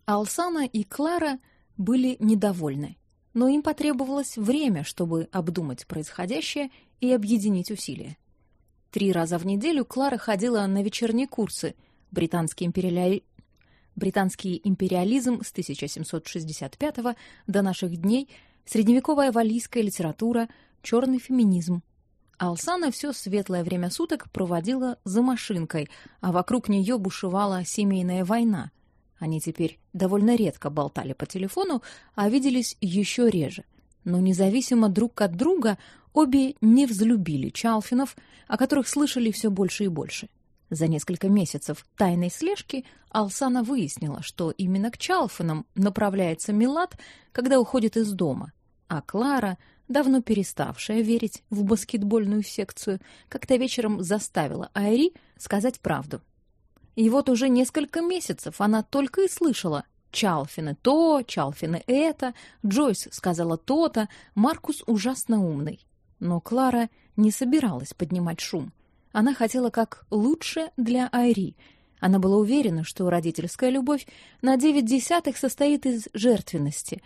Алсана и Клара были недовольны, но им потребовалось время, чтобы обдумать происходящее и объединить усилия. Три раза в неделю Клара ходила на вечерние курсы британский империали британский империализм с 1765 до наших дней, средневековая валийская литература, черный феминизм. Алсана все светлое время суток проводила за машинкой, а вокруг нее бушевала семейная война. Они теперь довольно редко болтали по телефону, а виделись еще реже. Но независимо друг от друга, обе не взлюбили Чалфинов, о которых слышали все больше и больше. За несколько месяцев тайной слежки Алсана выяснила, что именно к Чалфинам направляется Милат, когда уходит из дома, а Клара, давно переставшая верить в баскетбольную секцию, как-то вечером заставила Айри сказать правду. И вот уже несколько месяцев она только и слышала Чалфины то, Чалфины это, Джойс сказала то-то, Маркус ужасно умный. Но Клара не собиралась поднимать шум. Она хотела как лучше для Айри. Она была уверена, что родительская любовь на девять десятых состоит из жертвенности.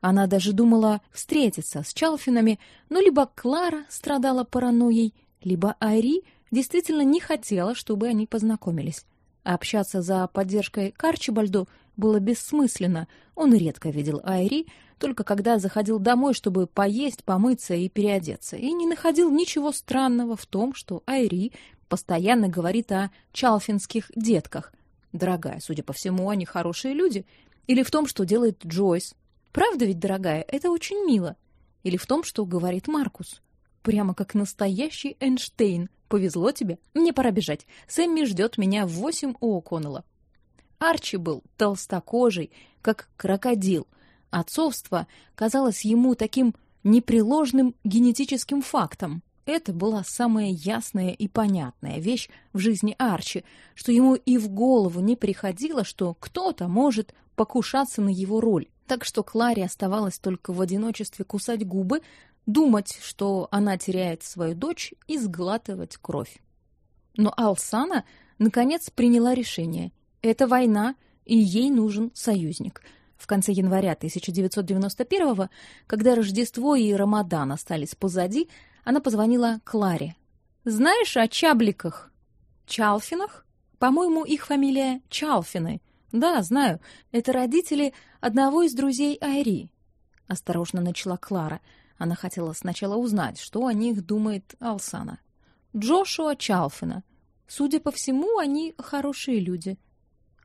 Она даже думала встретиться с Чалфинами, но либо Клара страдала паранойей, либо Айри действительно не хотела, чтобы они познакомились. Общаться за поддержкой к Арчибальду было бессмысленно. Он редко видел Айри, только когда заходил домой, чтобы поесть, помыться и переодеться, и не находил ничего странного в том, что Айри постоянно говорит о чалфинских детках. Дорогая, судя по всему, они хорошие люди. Или в том, что делает Джойс. Правда ведь, дорогая, это очень мило. Или в том, что говорит Маркус. Прямо как настоящий Эйнштейн. Повезло тебе. Мне пора бежать. Сэмми ждет меня в восемь у О'Коннелла. Арчи был толстокожий, как крокодил. Отцовство казалось ему таким непреложным генетическим фактом. Это была самая ясная и понятная вещь в жизни Арчи, что ему и в голову не приходило, что кто-то может покушаться на его роль. Так что Кларе оставалось только в одиночестве кусать губы, думать, что она теряет свою дочь и сглатывать кровь. Но Алсана наконец приняла решение. Это война, и ей нужен союзник. В конце января 1991 когда Рождество и Рамадан остались позади, она позвонила Кларе. «Знаешь о Чабликах?» «Чалфинах? По-моему, их фамилия Чалфины. Да, знаю. Это родители одного из друзей Айри». Осторожно начала Клара – она хотела сначала узнать, что о них думает Алсана. Джошуа Чалфина. Судя по всему, они хорошие люди.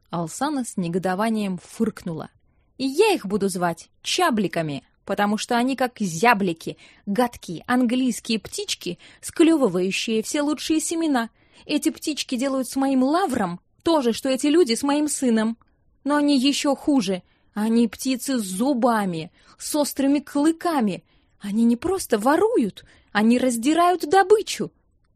Алсана с негодованием фыркнула. И я их буду звать чабликами, потому что они как зяблики, гадкие английские птички, склевывающие все лучшие семена. Эти птички делают с моим лавром то же, что эти люди с моим сыном. Но они еще хуже. Они птицы с зубами, с острыми клыками — они не просто воруют, они раздирают добычу.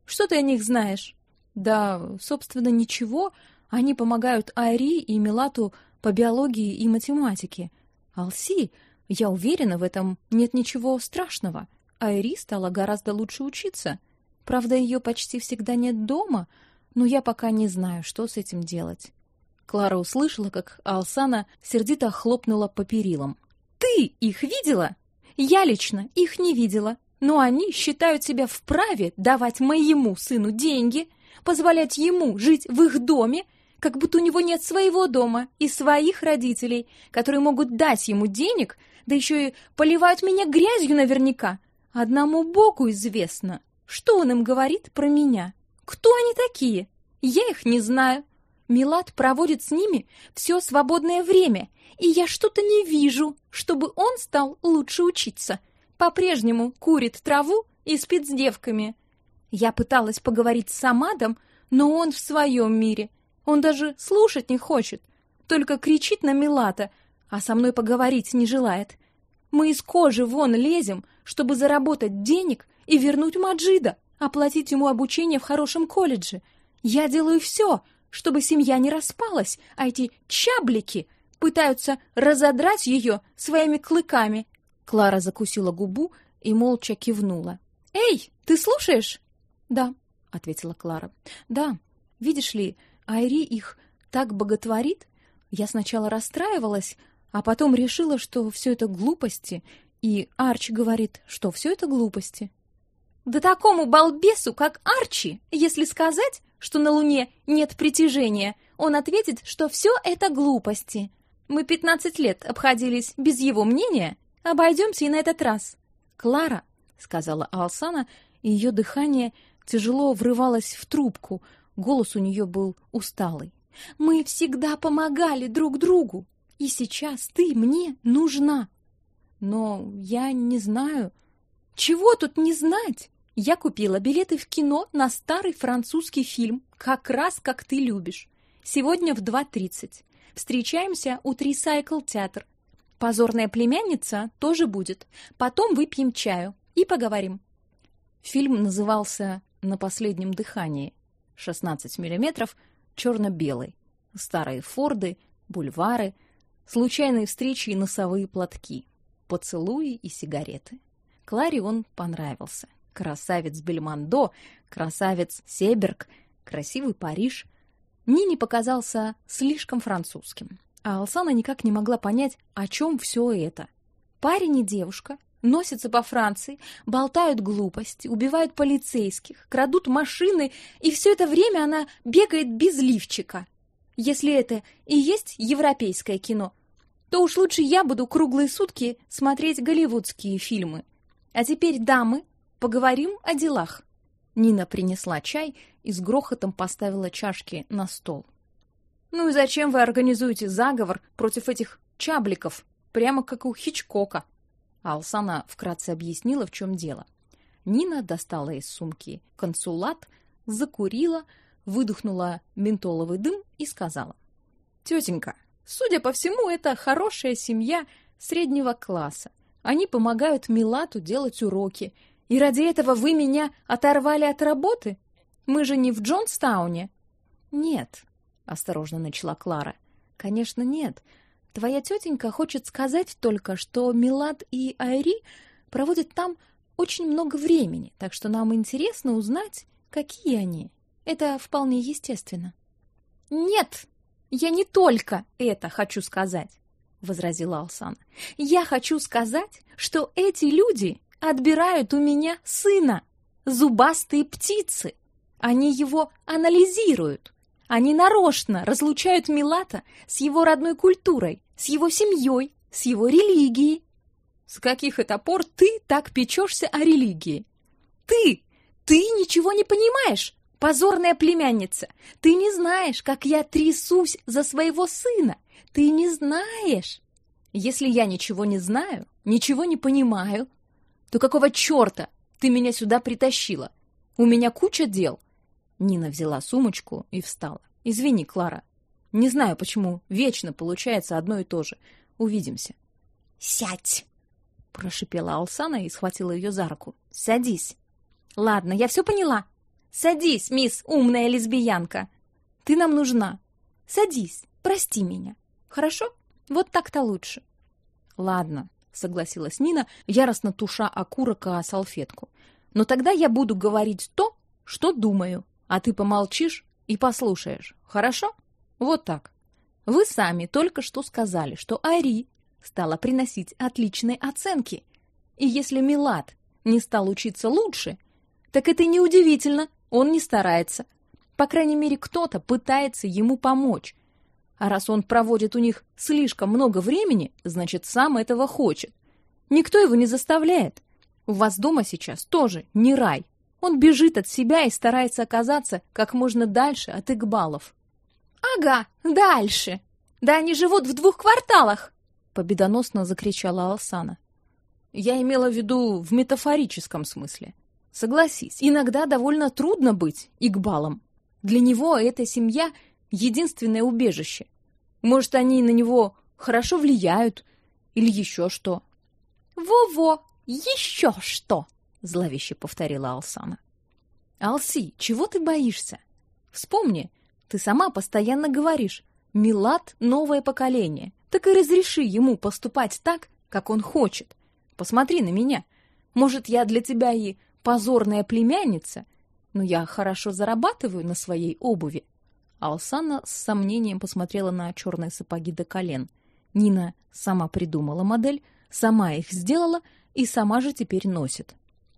Что ты о них знаешь? Да, собственно, ничего. Они помогают Ари и Милату по биологии и математике. Алси, я уверена, в этом нет ничего страшного. Айри стала гораздо лучше учиться. Правда, ее почти всегда нет дома, но я пока не знаю, что с этим делать. Клара услышала, как Алсана сердито хлопнула по перилам. «Ты их видела?» Я лично их не видела, но они считают себя вправе давать моему сыну деньги, позволять ему жить в их доме, как будто у него нет своего дома и своих родителей, которые могут дать ему денег, да еще и поливают меня грязью наверняка. Одному Богу известно, что он им говорит про меня. Кто они такие? Я их не знаю. Милад проводит с ними все свободное время, и я что-то не вижу, чтобы он стал лучше учиться. По-прежнему курит траву и спит с девками. Я пыталась поговорить с Самадом, но он в своем мире. Он даже слушать не хочет, только кричит на Милата, а со мной поговорить не желает. Мы из кожи вон лезем, чтобы заработать денег и вернуть Маджида, оплатить ему обучение в хорошем колледже. Я делаю все, чтобы семья не распалась, а эти чаблики пытаются разодрать ее своими клыками. Клара закусила губу и молча кивнула. «Эй, ты слушаешь?» «Да», — ответила Клара. «Да, видишь ли, Айри их так боготворит. Я сначала расстраивалась, а потом решила, что все это глупости, и Арчи говорит, что все это глупости». «Да такому балбесу, как Арчи, если сказать, что на Луне нет притяжения, он ответит, что все это глупости. Мы пятнадцать лет обходились без его мнения, Обойдемся и на этот раз. Клара, сказала Алсана, и ее дыхание тяжело врывалось в трубку, голос у нее был усталый. Мы всегда помогали друг другу, и сейчас ты мне нужна. Но я не знаю, чего тут не знать. Я купила билеты в кино на старый французский фильм, как раз как ты любишь. Сегодня в 2:30. Встречаемся у Трисайкл театр. Позорная племянница тоже будет. Потом выпьем чаю и поговорим. Фильм назывался На последнем дыхании. 16 миллиметров, черно-белый. Старые форды, бульвары, случайные встречи и носовые платки, поцелуи и сигареты. Кларе он понравился. Красавец Бельмондо, красавец Себерг, красивый Париж. Нине показался слишком французским. А Алсана никак не могла понять, о чем все это. Парень и девушка носятся по Франции, болтают глупости, убивают полицейских, крадут машины, и все это время она бегает без лифчика. Если это и есть европейское кино, то уж лучше я буду круглые сутки смотреть голливудские фильмы. А теперь, дамы, поговорим о делах. Нина принесла чай и с грохотом поставила чашки на стол. Ну и зачем вы организуете заговор против этих чабликов, прямо как у Хичкока? Алсана вкратце объяснила, в чем дело. Нина достала из сумки консулат, закурила, выдохнула ментоловый дым и сказала: «Тетенька, судя по всему, это хорошая семья среднего класса. Они помогают Милату делать уроки. И ради этого вы меня оторвали от работы? Мы же не в Джонстауне. Нет, осторожно начала Клара. Конечно, нет. Твоя тетенька хочет сказать только, что Милат и Айри проводят там очень много времени, так что нам интересно узнать, какие они. Это вполне естественно. Нет, я не только это хочу сказать возразила Алсана. Я хочу сказать, что эти люди отбирают у меня сына. Зубастые птицы. Они его анализируют. Они нарочно разлучают Милата с его родной культурой, с его семьей, с его религией. С каких это пор ты так печешься о религии? Ты! Ты ничего не понимаешь, позорная племянница. Ты не знаешь, как я трясусь за своего сына. Ты не знаешь. Если я ничего не знаю, ничего не понимаю, то какого чёрта ты меня сюда притащила? У меня куча дел. Нина взяла сумочку и встала. Извини, Клара. Не знаю, почему вечно получается одно и то же. Увидимся. Сядь, прошипела Алсана и схватила ее за руку. Садись. Ладно, я все поняла. Садись, мисс умная лесбиянка. Ты нам нужна. Садись, прости меня. Хорошо? Вот так-то лучше. Ладно, согласилась Нина, яростно туша окурок о салфетку. Но тогда я буду говорить то, что думаю, а ты помолчишь и послушаешь. Хорошо? Вот так. Вы сами только что сказали, что Ари стала приносить отличные оценки. И если Милад не стал учиться лучше, так это неудивительно, он не старается. По крайней мере, кто-то пытается ему помочь. А раз он проводит у них слишком много времени, значит, сам этого хочет. Никто его не заставляет. У вас дома сейчас тоже не рай. Он бежит от себя и старается оказаться как можно дальше от Игбалов. Ага, дальше. Да они живут в двух кварталах, победоносно закричала Алсана. Я имела в виду в метафорическом смысле. Согласись, иногда довольно трудно быть Игбалом. Для него эта семья единственное убежище. Может, они на него хорошо влияют или еще что. Во-во, еще что, зловеще повторила Алсана. Алси, чего ты боишься? Вспомни, ты сама постоянно говоришь: Милат новое поколение. Так и разреши ему поступать так, как он хочет. Посмотри на меня. Может, я для тебя и позорная племянница, но я хорошо зарабатываю на своей обуви. Алсана с сомнением посмотрела на черные сапоги до колен. Нина сама придумала модель, сама их сделала и сама же теперь носит.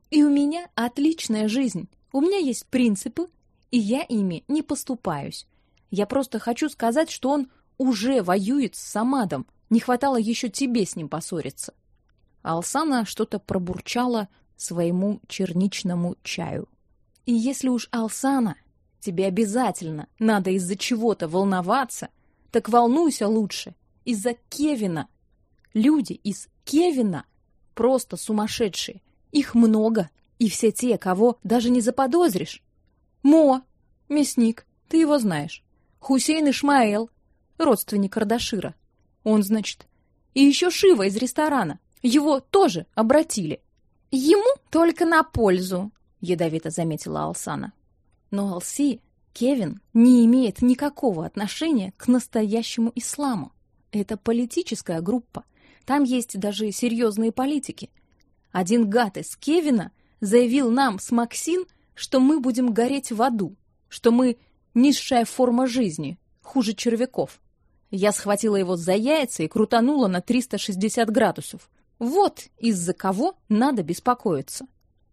И у меня отличная жизнь. У меня есть принципы, и я ими не поступаюсь. Я просто хочу сказать, что он уже воюет с Самадом. Не хватало еще тебе с ним поссориться. Алсана что-то пробурчала своему черничному чаю. И если уж Алсана, тебе обязательно надо из-за чего-то волноваться, так волнуйся лучше из-за Кевина. Люди из Кевина просто сумасшедшие. Их много, и все те, кого даже не заподозришь. Мо, мясник, ты его знаешь. Хусейн Ишмаэл, родственник Кардашира. Он, значит, и еще Шива из ресторана. Его тоже обратили. Ему только на пользу, ядовито заметила Алсана. Но Алси, Кевин, не имеет никакого отношения к настоящему исламу. Это политическая группа. Там есть даже серьезные политики. Один гад из Кевина заявил нам с Максин, что мы будем гореть в аду, что мы низшая форма жизни, хуже червяков. Я схватила его за яйца и крутанула на 360 градусов. Вот из-за кого надо беспокоиться.